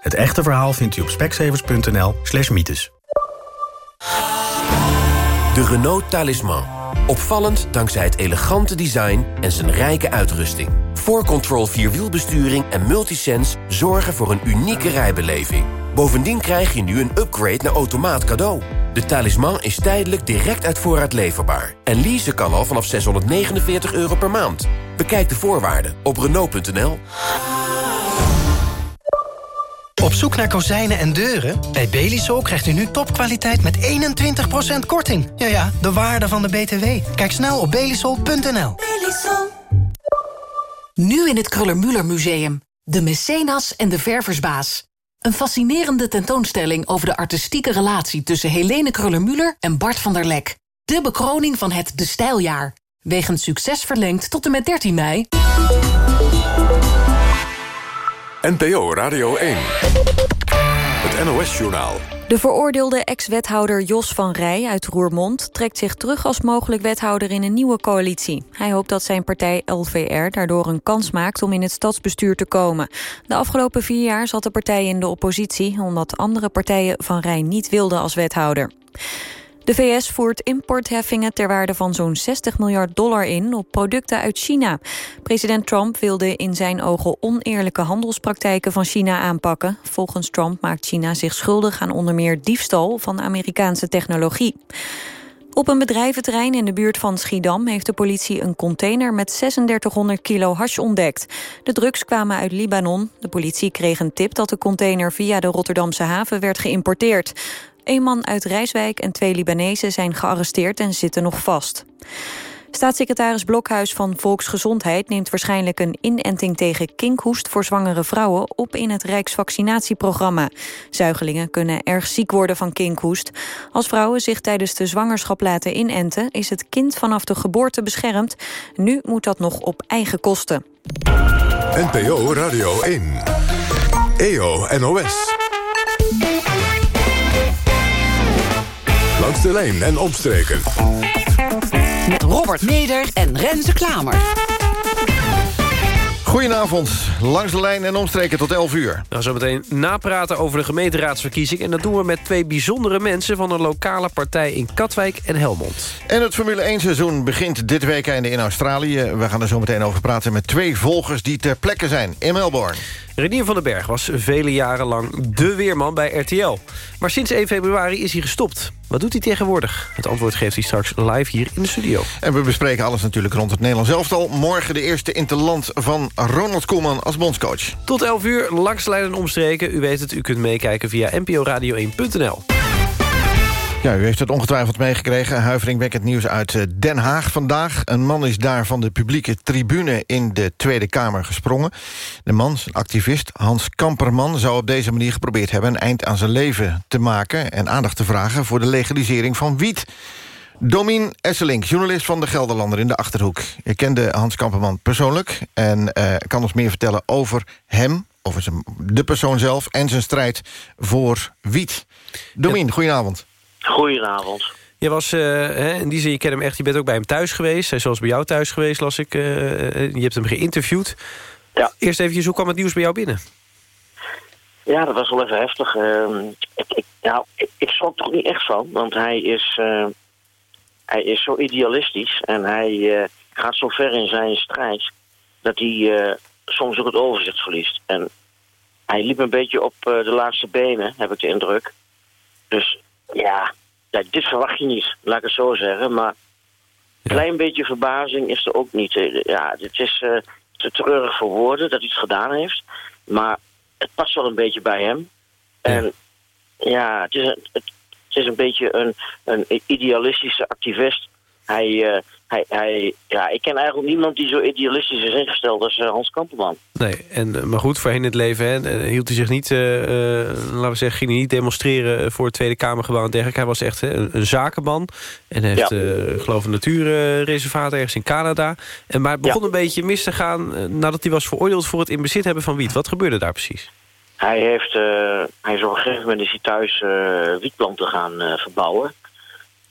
Het echte verhaal vindt u op speksevers.nl slash mythes. De Renault Talisman. Opvallend dankzij het elegante design en zijn rijke uitrusting. 4Control Vierwielbesturing en Multisense zorgen voor een unieke rijbeleving. Bovendien krijg je nu een upgrade naar automaat cadeau. De talisman is tijdelijk direct uit voorraad leverbaar. En leasen kan al vanaf 649 euro per maand. Bekijk de voorwaarden op Renault.nl. Op zoek naar kozijnen en deuren? Bij Belisol krijgt u nu topkwaliteit met 21% korting. Ja ja, de waarde van de BTW. Kijk snel op belisol.nl. Nu in het Kruller-Müller Museum. De Mecenas en de Verversbaas. Een fascinerende tentoonstelling over de artistieke relatie... tussen Helene Kruller-Müller en Bart van der Lek. De bekroning van het De Stijljaar. Wegens succes verlengd tot en met 13 mei. NPO Radio 1. Het NOS-journaal. De veroordeelde ex-wethouder Jos van Rij uit Roermond... trekt zich terug als mogelijk wethouder in een nieuwe coalitie. Hij hoopt dat zijn partij LVR daardoor een kans maakt... om in het stadsbestuur te komen. De afgelopen vier jaar zat de partij in de oppositie... omdat andere partijen van Rij niet wilden als wethouder. De VS voert importheffingen ter waarde van zo'n 60 miljard dollar in op producten uit China. President Trump wilde in zijn ogen oneerlijke handelspraktijken van China aanpakken. Volgens Trump maakt China zich schuldig aan onder meer diefstal van Amerikaanse technologie. Op een bedrijventerrein in de buurt van Schiedam heeft de politie een container met 3600 kilo hash ontdekt. De drugs kwamen uit Libanon. De politie kreeg een tip dat de container via de Rotterdamse haven werd geïmporteerd. Een man uit Rijswijk en twee Libanezen zijn gearresteerd en zitten nog vast. Staatssecretaris Blokhuis van Volksgezondheid neemt waarschijnlijk een inenting tegen kinkhoest voor zwangere vrouwen op in het Rijksvaccinatieprogramma. Zuigelingen kunnen erg ziek worden van kinkhoest. Als vrouwen zich tijdens de zwangerschap laten inenten, is het kind vanaf de geboorte beschermd. Nu moet dat nog op eigen kosten. NPO Radio 1. EO NOS. Langs de lijn en omstreken. Met Robert Meder en Renze Klamer. Goedenavond, langs de lijn en omstreken tot 11 uur. Nou, zo meteen napraten over de gemeenteraadsverkiezing... en dat doen we met twee bijzondere mensen... van een lokale partij in Katwijk en Helmond. En het Formule 1-seizoen begint dit weekend in Australië. We gaan er zo meteen over praten met twee volgers die ter plekke zijn in Melbourne. Renier van den Berg was vele jaren lang de weerman bij RTL. Maar sinds 1 februari is hij gestopt. Wat doet hij tegenwoordig? Het antwoord geeft hij straks live hier in de studio. En we bespreken alles natuurlijk rond het Nederlands elftal. Morgen de eerste interland van Ronald Koeman als bondscoach. Tot 11 uur, langs de lijnen omstreken. U weet het, u kunt meekijken via nporadio1.nl. Ja, u heeft het ongetwijfeld meegekregen. Huiveringwekkend nieuws uit eh, Den Haag vandaag. Een man is daar van de publieke tribune in de Tweede Kamer gesprongen. De man, een activist, Hans Kamperman... zou op deze manier geprobeerd hebben een eind aan zijn leven te maken... en aandacht te vragen voor de legalisering van wiet. Domien Esselink, journalist van De Gelderlander in de Achterhoek. Je kende Hans Kamperman persoonlijk... en uh, kan ons meer vertellen over hem, over zijn, de persoon zelf... en zijn strijd voor wiet. Domien, ja. goedenavond. Goedenavond. Je was, uh, hè, in die zin, je kent hem echt, je bent ook bij hem thuis geweest. Hij zoals bij jou thuis geweest, las ik. Uh, je hebt hem geïnterviewd. Ja. Eerst even, hoe kwam het nieuws bij jou binnen? Ja, dat was wel even heftig. Uh, ik, ik, nou, ik, ik schrok er ook niet echt van, want hij is, hij is zo idealistisch... en hij gaat zo ver in zijn strijd dat hij soms ook het overzicht verliest. En hij liep een beetje op de laatste benen, heb ik de indruk. Dus ja, dit verwacht je niet, laat ik het zo zeggen. Maar een klein beetje verbazing is er ook niet. Ja, het is uh, te treurig voor woorden dat hij het gedaan heeft. Maar het past wel een beetje bij hem. En ja, het is een, het, het is een beetje een, een idealistische activist. Hij, uh, hij, hij, ja, ik ken eigenlijk niemand die zo idealistisch is ingesteld als uh, Hans Kamperman. Nee, en, maar goed, voorheen in het leven hè, hield hij zich niet, uh, uh, laten we zeggen, ging hij niet demonstreren voor het Tweede Kamergebouw en dergelijke. Hij was echt hè, een, een, zakenman en heeft, ja. geloof ik, een natuurreservaat ergens in Canada. En, maar het begon ja. een beetje mis te gaan nadat hij was veroordeeld voor het in bezit hebben van wiet. Wat gebeurde daar precies? Hij, heeft, hij is op een gegeven moment is hij thuis wietplanten gaan verbouwen.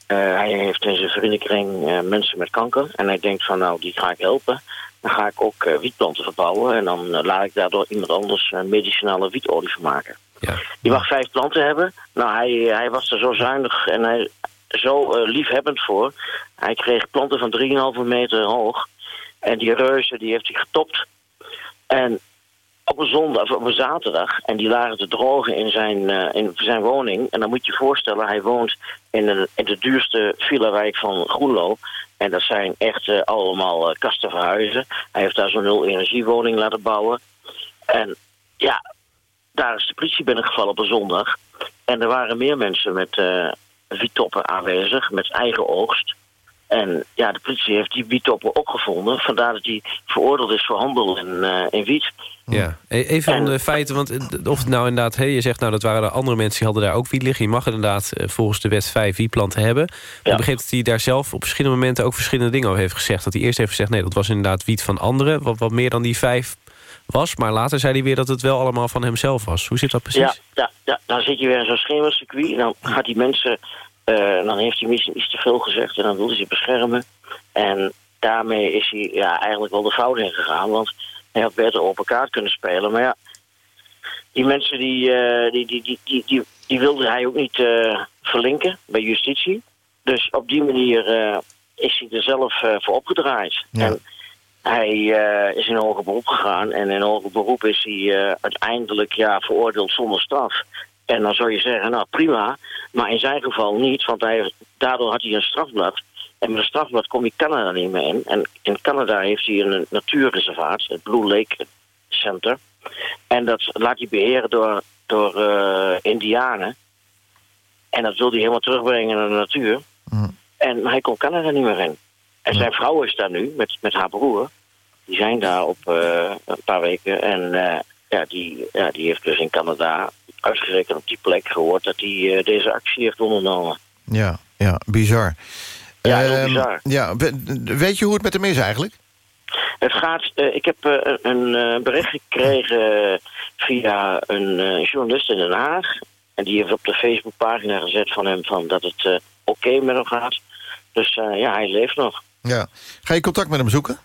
Uh, hij heeft in zijn vriendenkring uh, mensen met kanker. En hij denkt van nou, die ga ik helpen. Dan ga ik ook uh, wietplanten verbouwen. En dan laat ik daardoor iemand anders medicinale wietolie van maken. Ja. Die mag vijf planten hebben. Nou, hij, hij was er zo zuinig en hij zo liefhebbend voor. Hij kreeg planten van 3,5 meter hoog. En die reuzen die heeft hij getopt. En op een zondag, op een zaterdag. En die lagen te drogen in zijn, uh, in zijn woning. En dan moet je je voorstellen, hij woont in, een, in de duurste villa-wijk van Groenlo. En dat zijn echt uh, allemaal uh, kasten verhuizen. Hij heeft daar zo'n nul-energiewoning laten bouwen. En ja, daar is de politie binnengevallen op een zondag. En er waren meer mensen met wietoppen aanwezig, met eigen oogst. En ja, de politie heeft die wiettoppen ook gevonden. Vandaar dat hij veroordeeld is voor handel in, uh, in wiet. Ja, e- even van de feiten, want eh, of het nou inderdaad... Hey, je zegt nou dat waren er andere mensen die hadden daar ook wiet liggen. Je mag inderdaad uh, volgens de wet vijf wietplanten hebben. Ja. Ik begreep dat hij daar zelf op verschillende momenten... ook verschillende dingen over heeft gezegd. Dat hij eerst heeft gezegd, nee, dat was inderdaad wiet van anderen. Wat, wat meer dan die vijf was. Maar later zei hij weer dat het wel allemaal van hemzelf was. Hoe zit dat precies? Ja, ja, ja. dan zit je weer in zo'n schemercircuit. En dan gaat die mensen... Uh, dan heeft hij misschien iets te veel gezegd en dan wilde hij ze beschermen. En daarmee is hij ja, eigenlijk wel de fout in gegaan. Want hij had beter op elkaar kunnen spelen. Maar ja, die mensen die, uh, die, die, die, die, die, die, wilde hij ook niet uh, verlinken bij justitie. Dus op die manier is hij er zelf voor opgedraaid. Ja. En hij is in hoger beroep gegaan. En in hoger beroep is hij uiteindelijk ja, veroordeeld zonder straf. En dan zou je zeggen, nou prima. Maar in zijn geval niet, want hij, daardoor had hij een strafblad. En met een strafblad kom je Canada niet meer in. En in Canada heeft hij een natuurreservaat, het Blue Lake Center. En dat laat hij beheren door, door uh, Indianen. En dat wil hij helemaal terugbrengen naar de natuur. Mm. En hij komt Canada niet meer in. En zijn vrouw is daar nu, met, met haar broer. Die zijn daar op uh, een paar weken. En uh, ja, die, ja, die heeft dus in Canada uitgerekend op die plek gehoord... dat hij uh, deze actie heeft ondernomen. Ja, ja bizar. Ja, heel bizar. Ja, weet je hoe het met hem is eigenlijk? Het gaat, uh, ik heb uh, een bericht gekregen via een journalist in Den Haag. En die heeft op de Facebookpagina gezet van hem van dat het oké okay met hem gaat. Dus ja, hij leeft nog. Ja. Ga je contact met hem zoeken?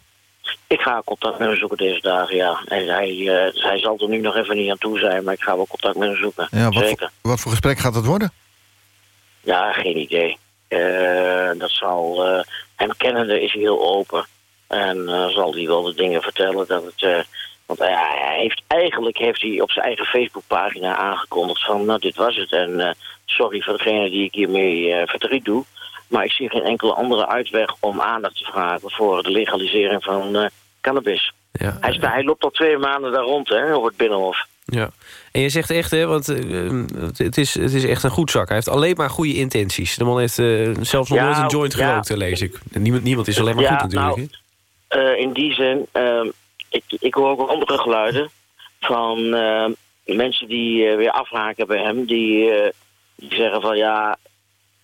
Ik ga contact met hem zoeken deze dagen, ja. En hij, hij zal er nu nog even niet aan toe zijn, maar ik ga wel contact met hem zoeken. Ja, wat Zeker. Voor, wat voor gesprek gaat het worden? Ja, geen idee. Uh, dat zal, uh, hem kennende is hij heel open. En zal hij wel de dingen vertellen dat het... want hij heeft, eigenlijk heeft hij op zijn eigen Facebookpagina aangekondigd van... nou, dit was het en sorry voor degene die ik hiermee verdriet doe. Maar ik zie geen enkele andere uitweg om aandacht te vragen... voor de legalisering van cannabis. Ja, hij, hij loopt al twee maanden daar rond, hè, op het Binnenhof. Ja. En je zegt echt, hè, want uh, het, is, het is echt een goed zak. Hij heeft alleen maar goede intenties. De man heeft uh, zelfs nog Ja, nooit een joint gerookt, lees ik. Niemand, niemand is alleen maar goed natuurlijk. nou, in die zin, uh, ik, ik hoor ook andere geluiden van mensen die weer afhaken bij hem. Die, die zeggen van ja,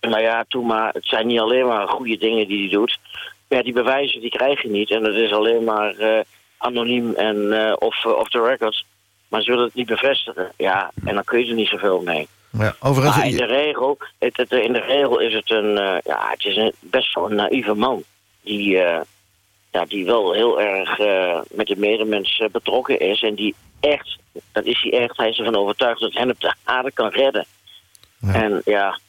nou ja, toe maar. Het zijn niet alleen maar goede dingen die hij doet. Ja, die bewijzen die krijg je niet. En dat is alleen maar uh, anoniem en uh, off, off the record. Maar ze willen het niet bevestigen. Ja, en dan kun je er niet zoveel mee. Ja, overigens, Maar in de regel, het, het, in de regel is het een, ja, het is een, best wel een naïeve man. Die, ja, die wel heel erg met de medemens betrokken is. En die echt, dat is hij echt, hij is ervan overtuigd dat hem op de aarde kan redden. Ja. En ja,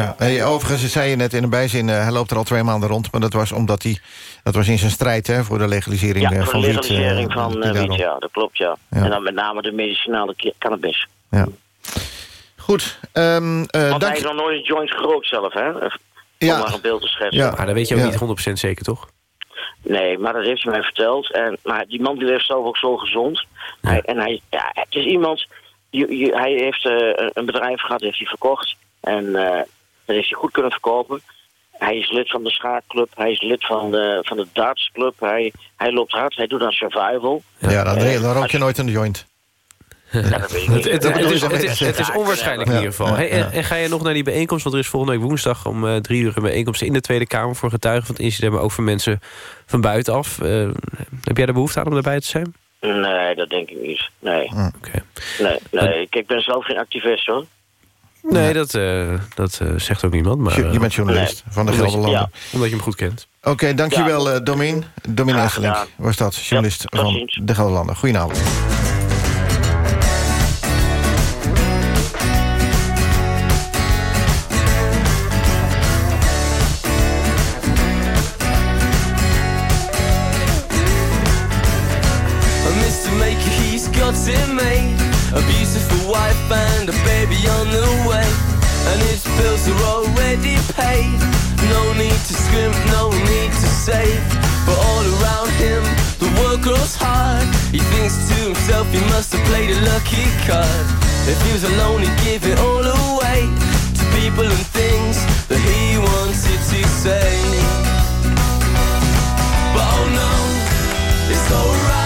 Ja, hey, overigens zei je net in een bijzin, uh, hij loopt er al twee maanden rond... maar dat was omdat hij, dat was in zijn strijd hè, voor de legalisering ja, uh, voor van de wiet. legalisering uh, van die uh, wiet, daarom- ja, dat klopt, ja. Ja. En dan met name de medicinale cannabis. Ja. Goed, ehm, eh, Want dank hij heeft nog nooit een joint gerookt zelf, hè? Om Ja. maar een beeld te schetsen. Ja. Maar dat weet je ook Ja. niet 100% zeker, toch? Nee, maar dat heeft hij mij verteld. En, maar die man die leeft zelf ook zo gezond. Hij, en hij, ja, het is iemand... Je, je- hij heeft eh, een bedrijf gehad, heeft hij verkocht. En eh, dat heeft hij goed kunnen verkopen. Hij is lid van de schaakclub. Hij is lid van de, van de dartsclub. Hij, hij loopt hard. Hij doet aan survival. Ja, dan, Eh, dan rook je nooit een joint. Ja, dat weet ik niet. (laughs) Het, het, het is, het, is, het onwaarschijnlijk in ieder geval. Hey, en, ja. en ga je nog naar die bijeenkomst? Want er is volgende week woensdag om eh, drie uur... een bijeenkomst in de Tweede Kamer voor getuigen van het incident... maar ook voor mensen van buitenaf. Eh, heb jij er behoefte aan om daarbij te zijn? Nee, dat denk ik niet. Nee. Oké. Nee, nee. Ik, ik ben zelf geen activist, hoor. Nee, dat, eh, dat eh, zegt ook niemand. Maar, Je, je bent journalist van de omdat je- Gelderlanden. ja, omdat je hem goed kent. Oké, dankjewel Ja. eh Domin. Domin gedaan. was dat, journalist van de Gelderlanden. Goedenavond. No need to scrimp, no need to save. But all around him, the world grows hard. He thinks to himself he must have played a lucky card. If he was alone, he'd give it all away. To people and things that he wanted to say. But oh no, it's alright,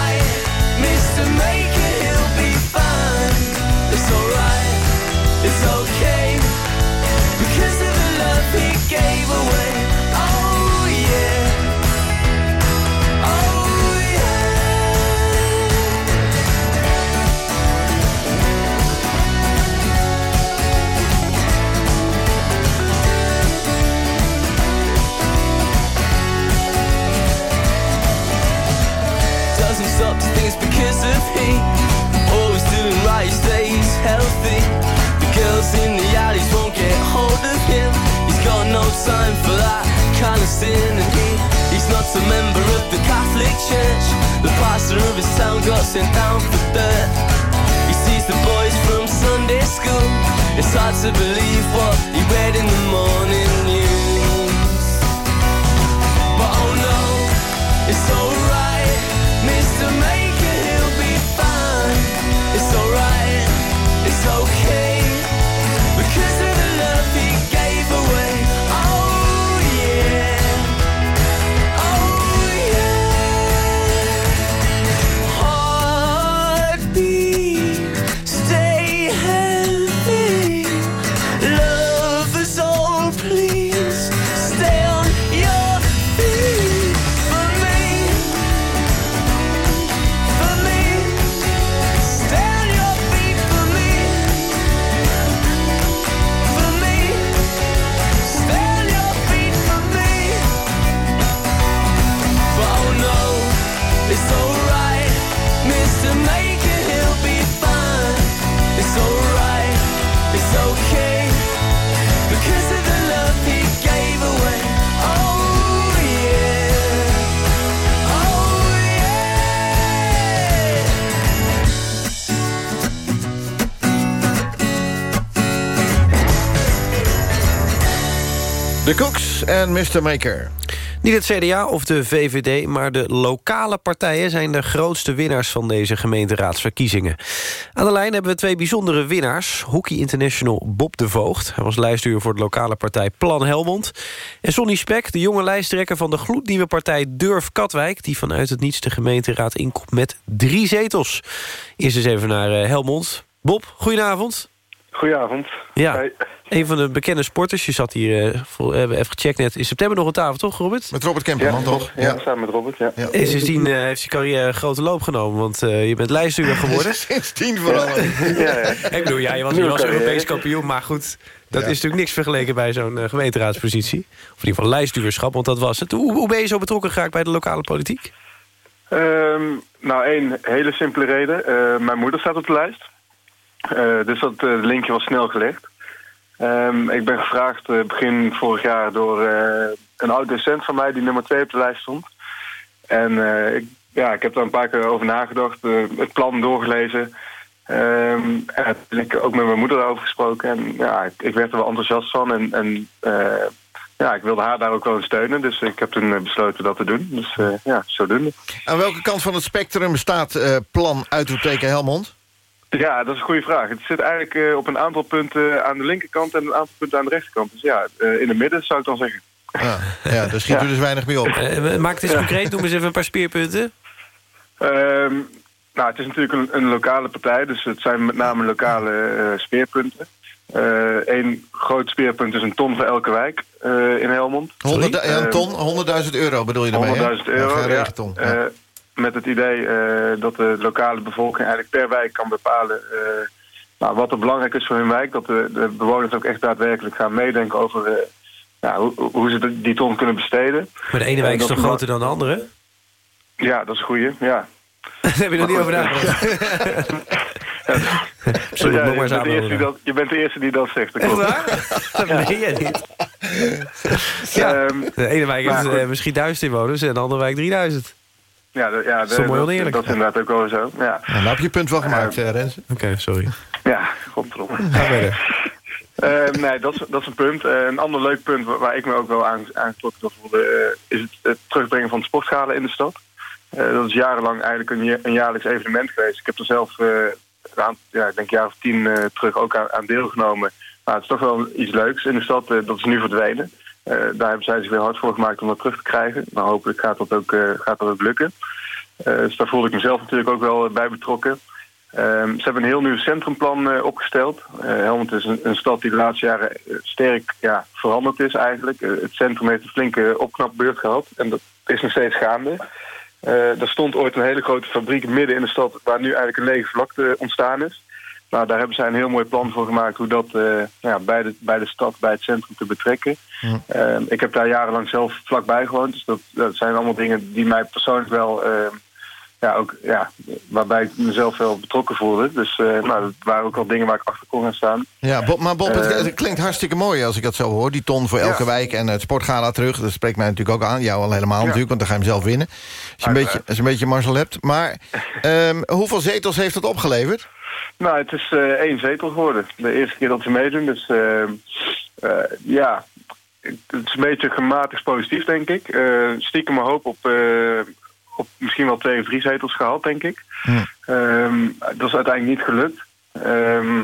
in the alleys won't get hold of him. He's got no time for that kind of sin And he, he's not a member of the Catholic Church. The pastor of his town got sent down for dirt. He sees the boys from Sunday school. It's hard to believe what he read in the morning news. But oh no, it's alright Mr. Maker, en Mr. Maker. Niet het CDA of de VVD, maar de lokale partijen... zijn de grootste winnaars van deze gemeenteraadsverkiezingen. Aan de lijn hebben we twee bijzondere winnaars. Hockey International Bob de Voogd. Hij was lijstduur voor de lokale partij Plan Helmond. En Sonny Spek, de jonge lijsttrekker van de gloednieuwe partij Durf Katwijk... die vanuit het niets de gemeenteraad inkomt met drie zetels. Eerst eens even naar eh, Helmond. Bob, goedenavond. Goedenavond. Ja, Hey. een van de bekende sporters. Je zat hier, eh, voor, hebben we even gecheckt net, in september nog op tafel, toch Robert? Met Robert Kemperman, toch? Ja, samen met Robert, ja. En sindsdien eh, heeft je carrière een grote loop genomen, want eh, je bent lijstduur (laughs) geworden. Sindsdien vooral. (laughs) Ik bedoel, ja, je was, je was. Europees kampioen, maar goed... dat Ja. is natuurlijk niks vergeleken bij zo'n gemeenteraadspositie. Of in ieder geval lijstduurschap, want dat was het. Hoe, hoe ben je zo betrokken geraakt bij de lokale politiek? Ehm, nou, één hele simpele reden. Eh, mijn moeder staat op de lijst. Eh, dus dat eh, linkje was snel gelegd. Ehm, ik ben gevraagd eh, begin vorig jaar door een oud docent van mij... die nummer twee op de lijst stond. En ik, ja, ik heb daar een paar keer over nagedacht. het plan doorgelezen. Ehm, en uiteindelijk ook met mijn moeder daarover gesproken. En ja, ik, ik werd er wel enthousiast van. En, en ja, ik wilde haar daar ook wel steunen. Dus ik heb toen besloten dat te doen. Dus ja, zodoende. Aan welke kant van het spectrum staat plan uitroepteken Helmond? Ja, dat is een goede vraag. Het zit eigenlijk eh, op een aantal punten aan de linkerkant en een aantal punten aan de rechterkant. Dus ja, eh, in het midden zou ik dan zeggen. Ja, ja daar schiet u dus weinig mee op. Eh, maak het eens concreet, noem eens even een paar speerpunten. Ehm, nou, het is natuurlijk een, een lokale partij, dus het zijn met name lokale eh, speerpunten. Eén groot speerpunt is een ton voor elke wijk eh, in Helmond. 100, ja, een Ehm, ton, 100.000 euro bedoel je daarmee, hè? 100.000 euro, ja. regenton. Ja. Met het idee eh, dat de lokale bevolking eigenlijk per wijk kan bepalen... eh, nou, wat er belangrijk is voor hun wijk. Dat de, de bewoners ook echt daadwerkelijk gaan meedenken over... eh, ja, hoe, hoe ze die ton kunnen besteden. Maar de ene En wijk is toch groter dan de andere? Ja, dat is een goeie, ja. (laughs) Daar heb je nog niet over nagedacht. (laughs) Sorry, Ja, nog maar je, bent de eerste die dat, je bent de eerste die dat zegt. Dat Echt waar? (laughs) Dat je niet. Ja, Ehm, de ene wijk heeft eh, misschien duizend inwoners... en de andere wijk 3000. Ja, de- ja Dat is mooi dat, oneerlijk? dat is inderdaad ook wel zo. Ja, Nou, nou heb je punt wel gemaakt, eh, Renze. Oké, sorry. ja godverdomme. Ga verder. Eh, nee, dat is, dat is een punt. Eh, een ander leuk punt waar, waar ik me ook wel aan, aangetrokken door voelde... eh, is het, het terugbrengen van het sportgala in de stad. Eh, dat is jarenlang eigenlijk een, ja- een jaarlijks evenement geweest. Ik heb er zelf, eh, ja, ik denk een jaar of tien eh, terug ook aan, aan deelgenomen. Maar het is toch wel iets leuks in de stad. dat is nu verdwenen. Eh, daar hebben zij zich weer hard voor gemaakt om dat terug te krijgen. Maar hopelijk gaat dat ook, eh, gaat dat lukken. Eh, dus daar voelde ik mezelf natuurlijk ook wel bij betrokken. Ehm, ze hebben een heel nieuw centrumplan opgesteld. Eh, Helmond is een, stad die de laatste jaren sterk ja, veranderd is eigenlijk. Het centrum heeft een flinke opknapbeurt gehad. En dat is nog steeds gaande. Er stond ooit een hele grote fabriek midden in de stad... waar nu eigenlijk een lege vlakte ontstaan is. Nou, daar hebben zij een heel mooi plan voor gemaakt... hoe dat eh, ja, bij, de, bij de stad, bij het centrum te betrekken. Ehm, ik heb daar jarenlang zelf vlakbij gewoond. Dus dat, dat zijn allemaal dingen die mij persoonlijk wel... ehm, ja, ook, ja, waarbij ik mezelf wel betrokken voelde. Dus eh, nou, dat waren ook al dingen waar ik achter kon gaan staan. Ja, Bob, maar Bob, het, Eh, het klinkt hartstikke mooi als ik dat zo hoor. Die ton voor elke Ja. wijk en het sportgala terug. Dat spreekt mij natuurlijk ook aan. Jou al helemaal natuurlijk, want dan ga je hem zelf winnen. Als je een, beetje, als je een beetje Marcel hebt. Maar ehm, hoeveel zetels heeft dat opgeleverd? Nou, het is eh, één zetel geworden. De eerste keer dat ze meedoen. Dus eh, eh, ja, het is een beetje gematigd positief, denk ik. Eh, stiekem mijn hoop op, op misschien wel twee of drie zetels gehaald, denk ik. Ehm, dat is uiteindelijk niet gelukt. Ehm,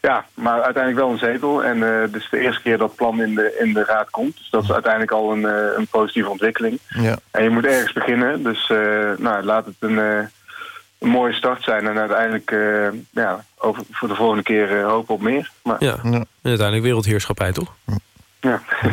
ja, maar uiteindelijk wel een zetel. En dit is de eerste keer dat het plan in de, in de raad komt. Dus dat is uiteindelijk al een, een positieve ontwikkeling. Ja. En je moet ergens beginnen. Dus nou, laat het een, een mooie start zijn. En uiteindelijk eh, ja, over, voor de volgende keer eh, hopen op meer. Maar, Ja. En uiteindelijk wereldheerschappij, toch? Ja. (laughs)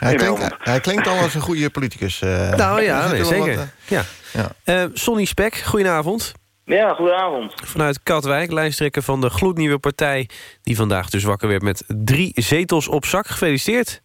Hij klinkt, hij klinkt al als een goede politicus. eh. Nou ja, nee, er zeker. wat, ja. Ja. Eh, Sonny Spek, goedenavond. Ja, goedenavond. Vanuit Katwijk, lijsttrekker van de gloednieuwe partij... die vandaag dus wakker werd met drie zetels op zak. Gefeliciteerd.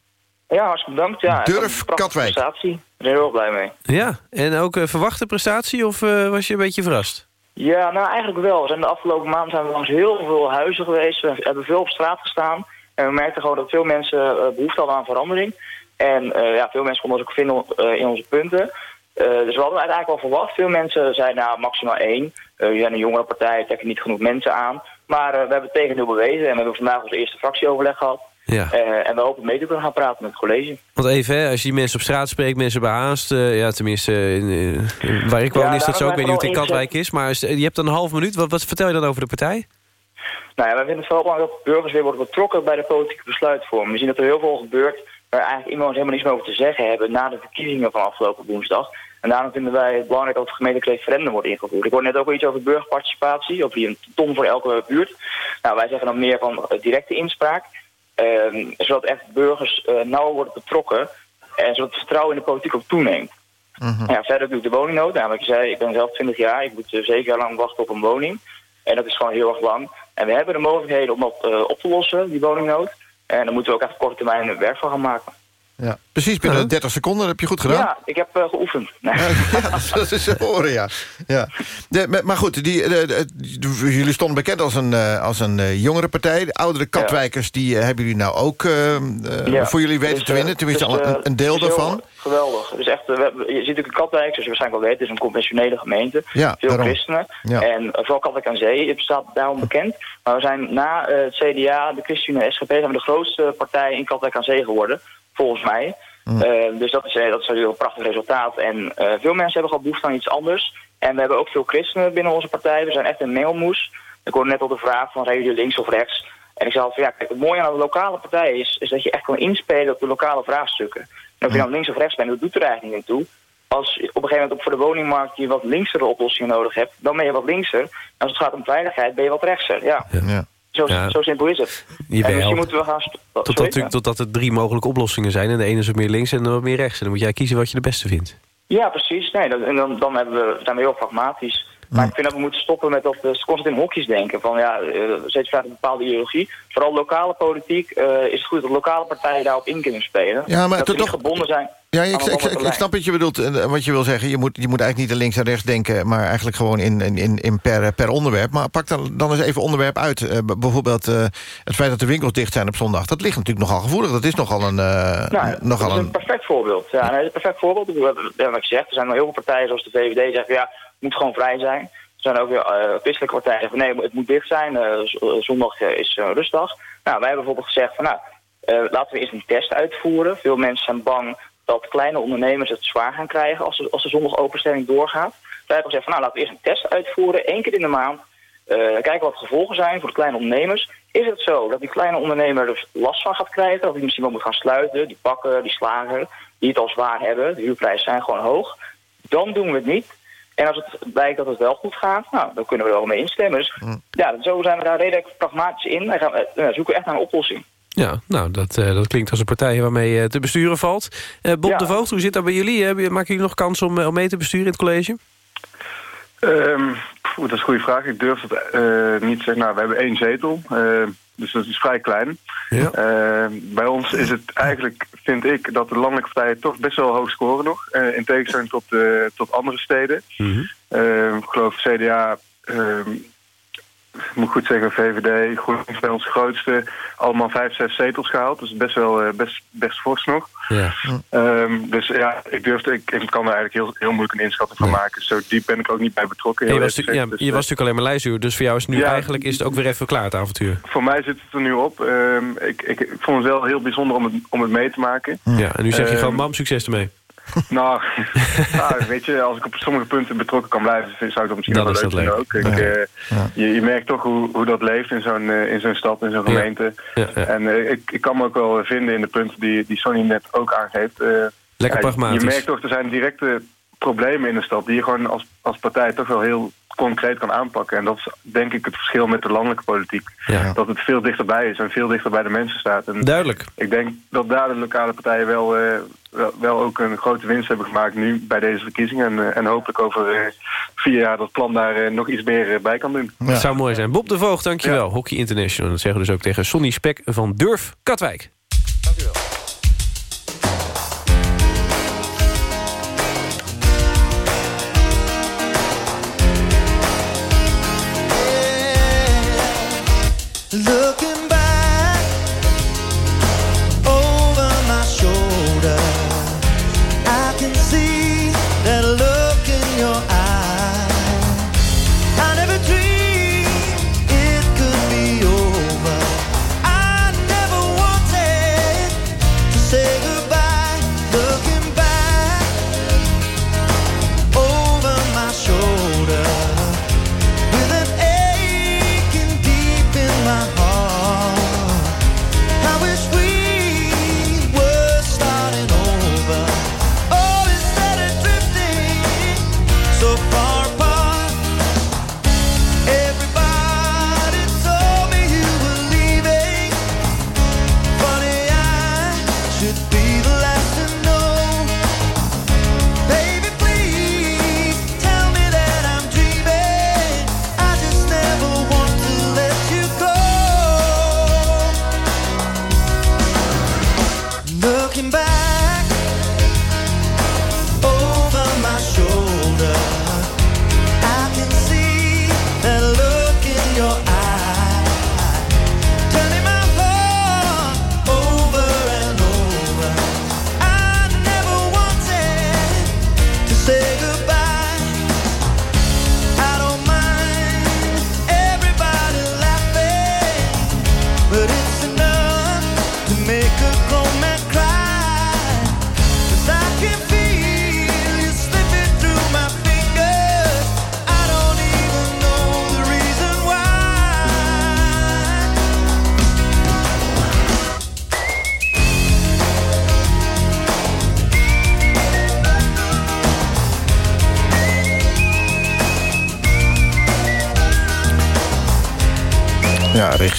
Ja, hartstikke bedankt. Ja, Durf Katwijk. prestatie. Ik ben er heel blij mee. Ja, en ook een verwachte prestatie of eh, was je een beetje verrast? Ja, nou eigenlijk wel. We zijn de afgelopen maanden zijn we langs heel veel huizen geweest. We hebben veel op straat gestaan. En we merkten gewoon dat veel mensen eh, behoefte hadden aan verandering. En eh, ja, veel mensen konden ons ook vinden eh, in onze punten. Eh, dus we hadden het eigenlijk wel verwacht. Veel mensen zeiden nou maximaal één. Eh we zijn een jongere partij, trekken niet genoeg mensen aan. Maar eh, we hebben het tegendeel bewezen. En we hebben vandaag ons eerste fractieoverleg gehad. Ja. Eh, en we hopen mee te kunnen gaan praten met het college. Want even, hè, als je die mensen op straat spreekt, mensen behaast... eh, ja, tenminste, eh, in, waar ik woon Ja, is dat zo. Ik daarom weet niet hoe het in Katwijk is. Maar je hebt dan een half minuut. Wat, wat vertel je dan over de partij? Nou ja, wij vinden het vooral belangrijk dat burgers weer worden betrokken bij de politieke besluitvorming. We zien dat er heel veel gebeurt waar eigenlijk inwoners helemaal niets meer over te zeggen hebben na de verkiezingen van afgelopen woensdag. En daarom vinden wij het belangrijk dat het gemeentelijk referendum wordt ingevoerd. Ik hoorde net ook al iets over burgerparticipatie, over die een ton voor elke buurt. Nou, wij zeggen dan meer van directe inspraak, zodat echt burgers eh nauwer worden betrokken en zodat het vertrouwen in de politiek ook toeneemt. Ja, verder natuurlijk de woningnood. Nou, wat je zei, ik ben zelf 20 jaar. Ik moet eh, zeven jaar lang wachten op een woning. En dat is gewoon heel erg lang. En we hebben de mogelijkheden om dat eh, op te lossen, die woningnood. En daar moeten we ook echt op korte termijn werk van gaan maken. Ja. Precies, binnen 30 seconden heb je goed gedaan. Ja, ik heb eh, geoefend. (laughs) Nee. dat is te horen, ja. ja. De, maar- goed, die, de- de- de- jullie stonden bekend als een, eh, als een eh, jongere partij. De oudere Katwijkers, die eh, hebben jullie nou ook eh, eh, Ja. voor jullie weten Dus, te winnen. eh, Tenminste, dus, al eh, een, een deel daarvan. Geweldig. Dus echt, eh, we je ziet natuurlijk in Katwijk, zoals je waarschijnlijk wel weet, het is een conventionele gemeente. Ja, Veel daarom. christenen. Ja. En vooral Katwijk aan Zee het staat daarom bekend. Maar we zijn na eh, het CDA, de ChristenUnie en de SGP... zijn we de grootste partij in Katwijk aan Zee geworden, volgens mij. Eh, dus dat is, eh, dat is natuurlijk een prachtig resultaat. En eh, veel mensen hebben gewoon behoefte aan iets anders. En we hebben ook veel christenen binnen onze partij. We zijn echt een mengelmoes. Ik hoorde net al de vraag van, zijn jullie links of rechts? En ik zei van, ja, kijk, het mooie aan een lokale partij is... is dat je echt kan inspelen op de lokale vraagstukken. En of je nou links of rechts bent, dat doet er eigenlijk niet toe. Als je op een gegeven moment op voor de woningmarkt je wat linksere oplossingen nodig hebt... dan ben je wat linkser. En als het gaat om veiligheid, ben je wat rechtser. Ja, Ja. Zo, Ja. zo simpel is het. Je en misschien moeten we gaan... st- Totdat, Sorry, natuurlijk- totdat er drie mogelijke oplossingen zijn. En de ene is wat meer links en de wat meer rechts. En dan moet jij kiezen wat je de beste vindt. Ja, precies. Nee, dat, en dan, dan hebben we, zijn we heel pragmatisch. Maar ik vind dat we moeten stoppen met dat uh, constant in hokjes denken. Van ja, uh, steeds vaak een bepaalde ideologie. Vooral lokale politiek uh, is het goed dat lokale partijen daarop in kunnen spelen. Ja, maar dat ze toch- niet gebonden zijn. Ja, ik, ik, snap wat je bedoelt, eh, wat je wil zeggen. Je moet, je moet eigenlijk niet naar links en rechts denken... maar eigenlijk gewoon in, in- in, per, per onderwerp. Maar pak dan, dan eens even onderwerp uit. Eh, bijvoorbeeld eh, het feit dat de winkels dicht zijn op zondag. Dat ligt natuurlijk nogal gevoelig. Dat is nogal een... eh, Nou, nogal dat is een perfect voorbeeld. Ja, nee, een perfect voorbeeld. Wat ik zeg, er zijn wel heel veel partijen zoals de VVD die zeggen... ja, het moet gewoon vrij zijn. Er zijn ook weer eh, christelijke partijen die zeggen... nee, het moet dicht zijn. eh, eh, zondag eh, is eh, rustdag. Nou, wij hebben bijvoorbeeld gezegd van... nou, eh, laten we eerst een test uitvoeren. Veel mensen zijn bang dat kleine ondernemers het zwaar gaan krijgen... als de, als de zondagopenstelling doorgaat. Wij hebben gezegd van... nou, laten we eerst een test uitvoeren. één keer in de maand. eh, kijken wat de gevolgen zijn voor de kleine ondernemers. Is het zo dat die kleine ondernemer er last van gaat krijgen? Dat hij misschien wel moet gaan sluiten? Die pakken, die slager, die het al zwaar hebben. De huurprijzen zijn gewoon hoog. Dan doen we het niet. En als het blijkt dat het wel goed gaat, nou, dan kunnen we er wel mee instemmen. Dus ja, zo zijn we daar redelijk pragmatisch in. Wij gaan, eh, zoeken echt naar een oplossing. Ja, nou, dat, eh, dat klinkt als een partij waarmee eh, te besturen valt. Eh, Bob Ja. de Voogd, hoe zit dat bij jullie? Eh, Maken jullie nog kans om, om mee te besturen in het college? Ehm, dat is een goede vraag. Ik durf het niet te zeggen. Nou, we hebben één zetel, dus dat is vrij klein. Eh, bij ons is het eigenlijk, vind ik, dat de landelijke partijen toch best wel hoog scoren nog. in tegenstelling tot, tot andere steden. Eh, ik geloof CDA, ik moet goed zeggen, VVD, GroenLinks bij ons grootste, allemaal vijf, zes zetels gehaald. Dus best wel eh, best, best fors nog. Ja. Ehm, dus ja, ik durfde, ik, ik kan er eigenlijk heel, heel moeilijk een inschatting van maken. Zo diep ben ik ook niet bij betrokken. En je was, ja, gezegd. je was Dus, natuurlijk alleen maar lijstduur, dus voor jou is het nu eigenlijk is het ook weer even klaar, het avontuur. voor mij zit het er nu op. Ehm, ik, ik, ik vond het wel heel bijzonder om het, om het mee te maken. Ja, en nu zeg je Ehm, gewoon, mam, succes ermee. (laughs) Nou, nou, weet je, als ik op sommige punten betrokken kan blijven, zou ik dat misschien Dan wel leuk dat vinden ook. Ik, Ja. eh, je, je merkt toch hoe, hoe dat leeft in zo'n eh, in zo'n stad, in zo'n gemeente. En eh, ik, ik kan me ook wel vinden in de punten die, die Sonny net ook aangeeft. Lekker pragmatisch. Je merkt toch, er zijn directe problemen in de stad die je gewoon als, als partij toch wel heel concreet kan aanpakken. En dat is denk ik het verschil met de landelijke politiek. Ja. Dat het veel dichterbij is en veel dichter bij de mensen staat. En Duidelijk. ik denk dat daar de lokale partijen wel, eh, wel, wel ook een grote winst hebben gemaakt nu bij deze verkiezingen. En, eh, en hopelijk over eh, vier jaar dat plan daar nog iets meer bij kan doen. Dat zou mooi zijn. Bob de Voogd, dankjewel. Hockey International. Dat zeggen we dus ook tegen Sonny Spek van Durf Katwijk.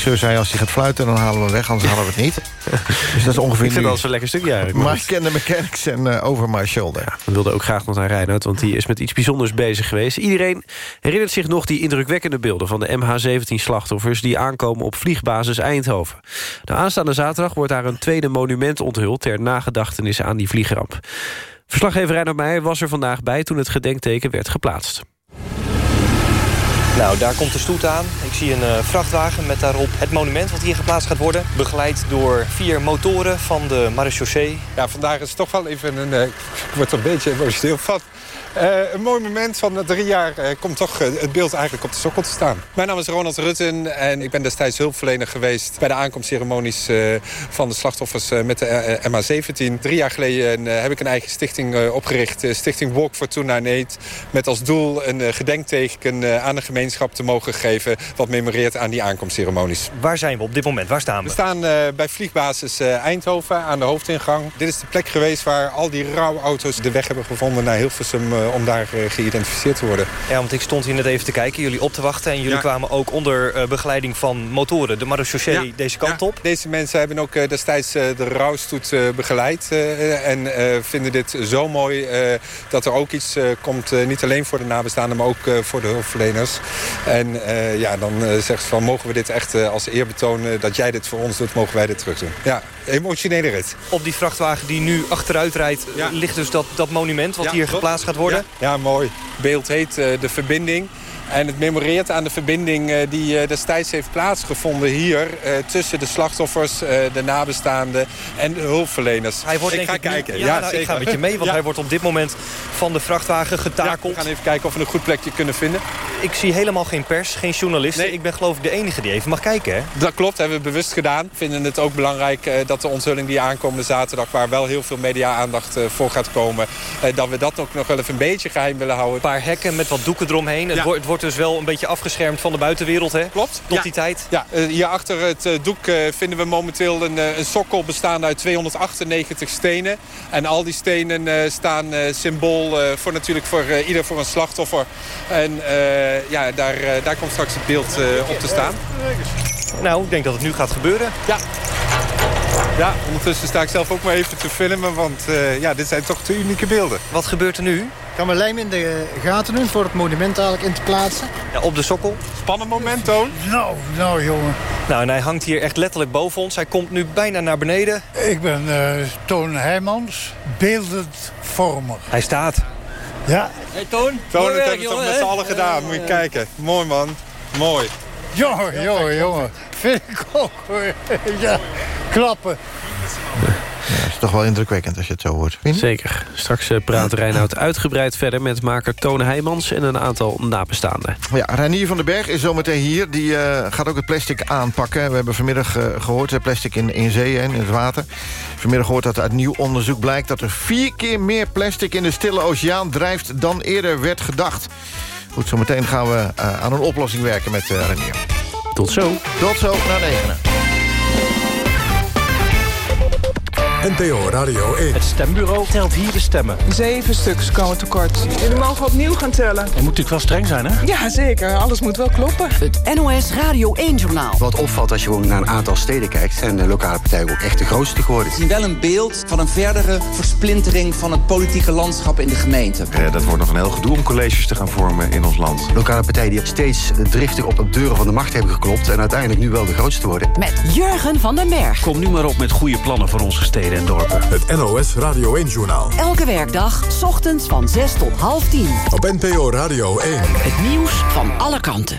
Regisseur zei als hij gaat fluiten, dan halen we hem weg, anders halen we het niet. (laughs) Dus dat is ongeveer Ik vind dat een lekker stukje eigenlijk. Maar ik ken de mechanics en eh, Over My Shoulder. We wilden ook graag nog naar Reinoud, want die is met iets bijzonders bezig geweest. Iedereen herinnert zich nog die indrukwekkende beelden... van de MH17-slachtoffers die aankomen op vliegbasis Eindhoven. De aanstaande zaterdag wordt daar een tweede monument onthuld... ter nagedachtenis aan die vliegramp. Verslaggever Reinoud Meijer was er vandaag bij... toen het gedenkteken werd geplaatst. Nou, daar komt de stoet aan. Ik zie een eh, vrachtwagen met daarop het monument wat hier geplaatst gaat worden. Begeleid door vier motoren van de marechaussee. Ja, vandaag is het toch wel even een... eh, ik word er een beetje emotioneel van. Eh, een mooi moment van drie jaar eh, komt toch eh, het beeld eigenlijk op de sokkel te staan. Mijn naam is Ronald Rutten en ik ben destijds hulpverlener geweest... bij de aankomstceremonies van de slachtoffers met de eh, MH17. Drie jaar geleden heb ik een eigen stichting opgericht. stichting Walk for Tuna Aid. Met als doel een gedenkteken aan de gemeenschap te mogen geven... wat memoreert aan die aankomstceremonies. Waar zijn we op dit moment? Waar staan we? We staan bij vliegbasis Eindhoven aan de hoofdingang. Dit is de plek geweest waar al die rouwauto's de weg hebben gevonden naar Hilversum... eh, om daar eh, geïdentificeerd te worden. Ja, want ik stond hier net even te kijken, jullie op te wachten... en jullie Ja. kwamen ook onder eh, begeleiding van motoren. De marechaussee Ja, deze kant op. Deze mensen hebben ook destijds de rouwstoet begeleid. eh, en eh, vinden dit zo mooi eh, dat er ook iets eh, komt. niet alleen voor de nabestaanden, maar ook eh, voor de hulpverleners. En eh, ja, dan eh, zeggen ze van mogen we dit echt eh, als eerbetoon... eh, dat jij dit voor ons doet, mogen wij dit terug doen. Ja, emotionele rit. Op die vrachtwagen die nu achteruit rijdt... ligt dus dat, dat monument wat Ja, hier geplaatst gaat worden. Ja, ja, mooi. Beeld heet eh, De Verbinding. En het memoreert aan de verbinding eh, die eh, destijds heeft plaatsgevonden hier... eh, tussen de slachtoffers, de nabestaanden en de hulpverleners. Hij wordt ik ga kijken. Ja, nou, ik ga met je mee, want Ja. hij wordt op dit moment van de vrachtwagen Ja, getakeld. we gaan even kijken of we een goed plekje kunnen vinden. Ik zie helemaal geen pers, geen journalisten. Ik ben geloof ik de enige die even mag kijken, hè? Dat klopt, hebben we bewust gedaan. We vinden het ook belangrijk dat de onthulling die aankomende zaterdag... waar wel heel veel media-aandacht voor gaat komen... dat we dat ook nog wel even een beetje geheim willen houden. Een paar hekken met wat doeken eromheen. Het, wordt, wordt dus wel een beetje afgeschermd van de buitenwereld, hè? Klopt. Tot Ja. die tijd. Ja, eh, hier achter het eh, doek eh, vinden we momenteel een, een sokkel bestaande uit 298 stenen. En al die stenen staan symbool voor natuurlijk voor ieder voor een slachtoffer. En ja, daar, daar komt straks het beeld op te staan. Nou, ik denk dat het nu gaat gebeuren. Ja. Ja, ondertussen sta ik zelf ook maar even te filmen, want ja, dit zijn toch te unieke beelden. Wat gebeurt er nu? Gaan we lijm in de gaten doen voor het monument eigenlijk in te plaatsen? Ja, op de sokkel. Spannend moment, Toon. Nou, nou jongen. Nou, en hij hangt hier echt letterlijk boven ons. Hij komt nu bijna naar beneden. Ik ben eh, Toon Heijmans, beeldend vormer. Hij staat. Ja. Hey Toon. Toon, dat hebben we toch met z'n allen gedaan. Moet je kijken. Mooi man. Mooi. Jongen, jongen, jongen. Vind ik ook hoor. Ja, klappen. Toch wel indrukwekkend als je het zo hoort. Zeker. Straks eh, praat Reinoud uitgebreid verder met maker Tone Heijmans... en een aantal nabestaanden. Ja, Reinier van den Berg is zometeen hier. Die eh, gaat ook het plastic aanpakken. We hebben vanmiddag eh, gehoord, eh, plastic in, in zee en in het water. Vanmiddag gehoord dat uit nieuw onderzoek blijkt... dat er vier keer meer plastic in de stille oceaan drijft... dan eerder werd gedacht. Goed, zometeen gaan we aan een oplossing werken met Reinier. Tot zo. Tot zo, na negenen. NPO Radio 1. Het stembureau telt hier de stemmen. Zeven stuks komen tekort. Jullie mogen opnieuw gaan tellen. Je moet natuurlijk wel streng zijn, hè? Ja, zeker. Alles moet wel kloppen. Het NOS Radio 1-journaal. Wat opvalt als je gewoon naar een aantal steden kijkt... zijn de lokale partijen ook echt de grootste geworden. We zien wel een beeld van een verdere versplintering... van het politieke landschap in de gemeente. Dat wordt nog een heel gedoe om colleges te gaan vormen in ons land. Lokale partijen die steeds driftig op de deuren van de macht hebben geklopt... en uiteindelijk nu wel de grootste worden. Met Jurgen van den Berg. Kom nu maar op met goede plannen voor onze steden en dorpen. Het NOS Radio 1-journaal. Elke werkdag, s ochtends van 6 tot half 10. Op NPO Radio 1. Het nieuws van alle kanten.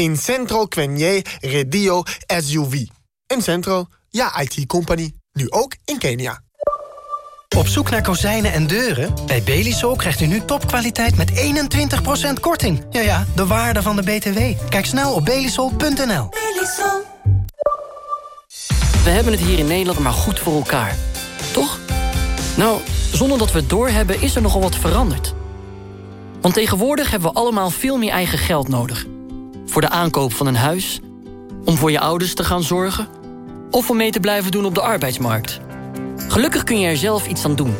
In Centro kwenye radio SUV. In Centro, ja IT-company. Nu ook in Kenia. Op zoek naar kozijnen en deuren? Bij Belisol krijgt u nu topkwaliteit met 21% korting. Ja ja, de waarde van de BTW. Kijk snel op belisol.nl. Belisol. We hebben het hier in Nederland maar goed voor elkaar. Toch? Nou, zonder dat we het doorhebben is er nogal wat veranderd. Want tegenwoordig hebben we allemaal veel meer eigen geld nodig. Voor de aankoop van een huis, om voor je ouders te gaan zorgen... of om mee te blijven doen op de arbeidsmarkt. Gelukkig kun je er zelf iets aan doen.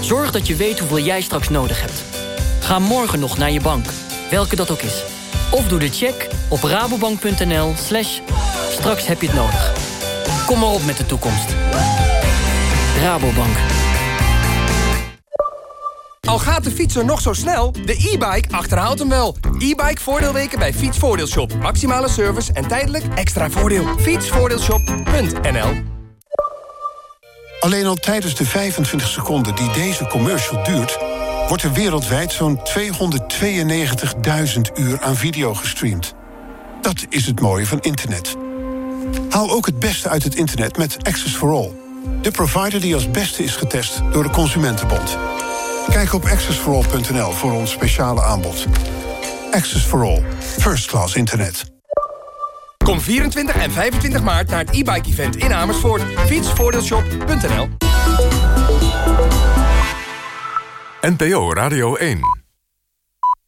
Zorg dat je weet hoeveel jij straks nodig hebt. Ga morgen nog naar je bank, welke dat ook is. Of doe de check op rabobank.nl slash straks heb je het nodig. Kom maar op met de toekomst. Rabobank. Al gaat de fietser nog zo snel, de e-bike achterhaalt hem wel. E-bike voordeelweken bij Fietsvoordeelshop. Maximale service en tijdelijk extra voordeel. Fietsvoordeelshop.nl Alleen al tijdens de 25 seconden die deze commercial duurt... wordt er wereldwijd zo'n 292.000 uur aan video gestreamd. Dat is het mooie van internet. Haal ook het beste uit het internet met Access for All. De provider die als beste is getest door de Consumentenbond. Kijk op accessforall.nl voor ons speciale aanbod. Access for All. First class internet. Kom 24 en 25 maart naar het e-bike event in Amersfoort. Fietsvoordeelshop.nl NPO Radio 1.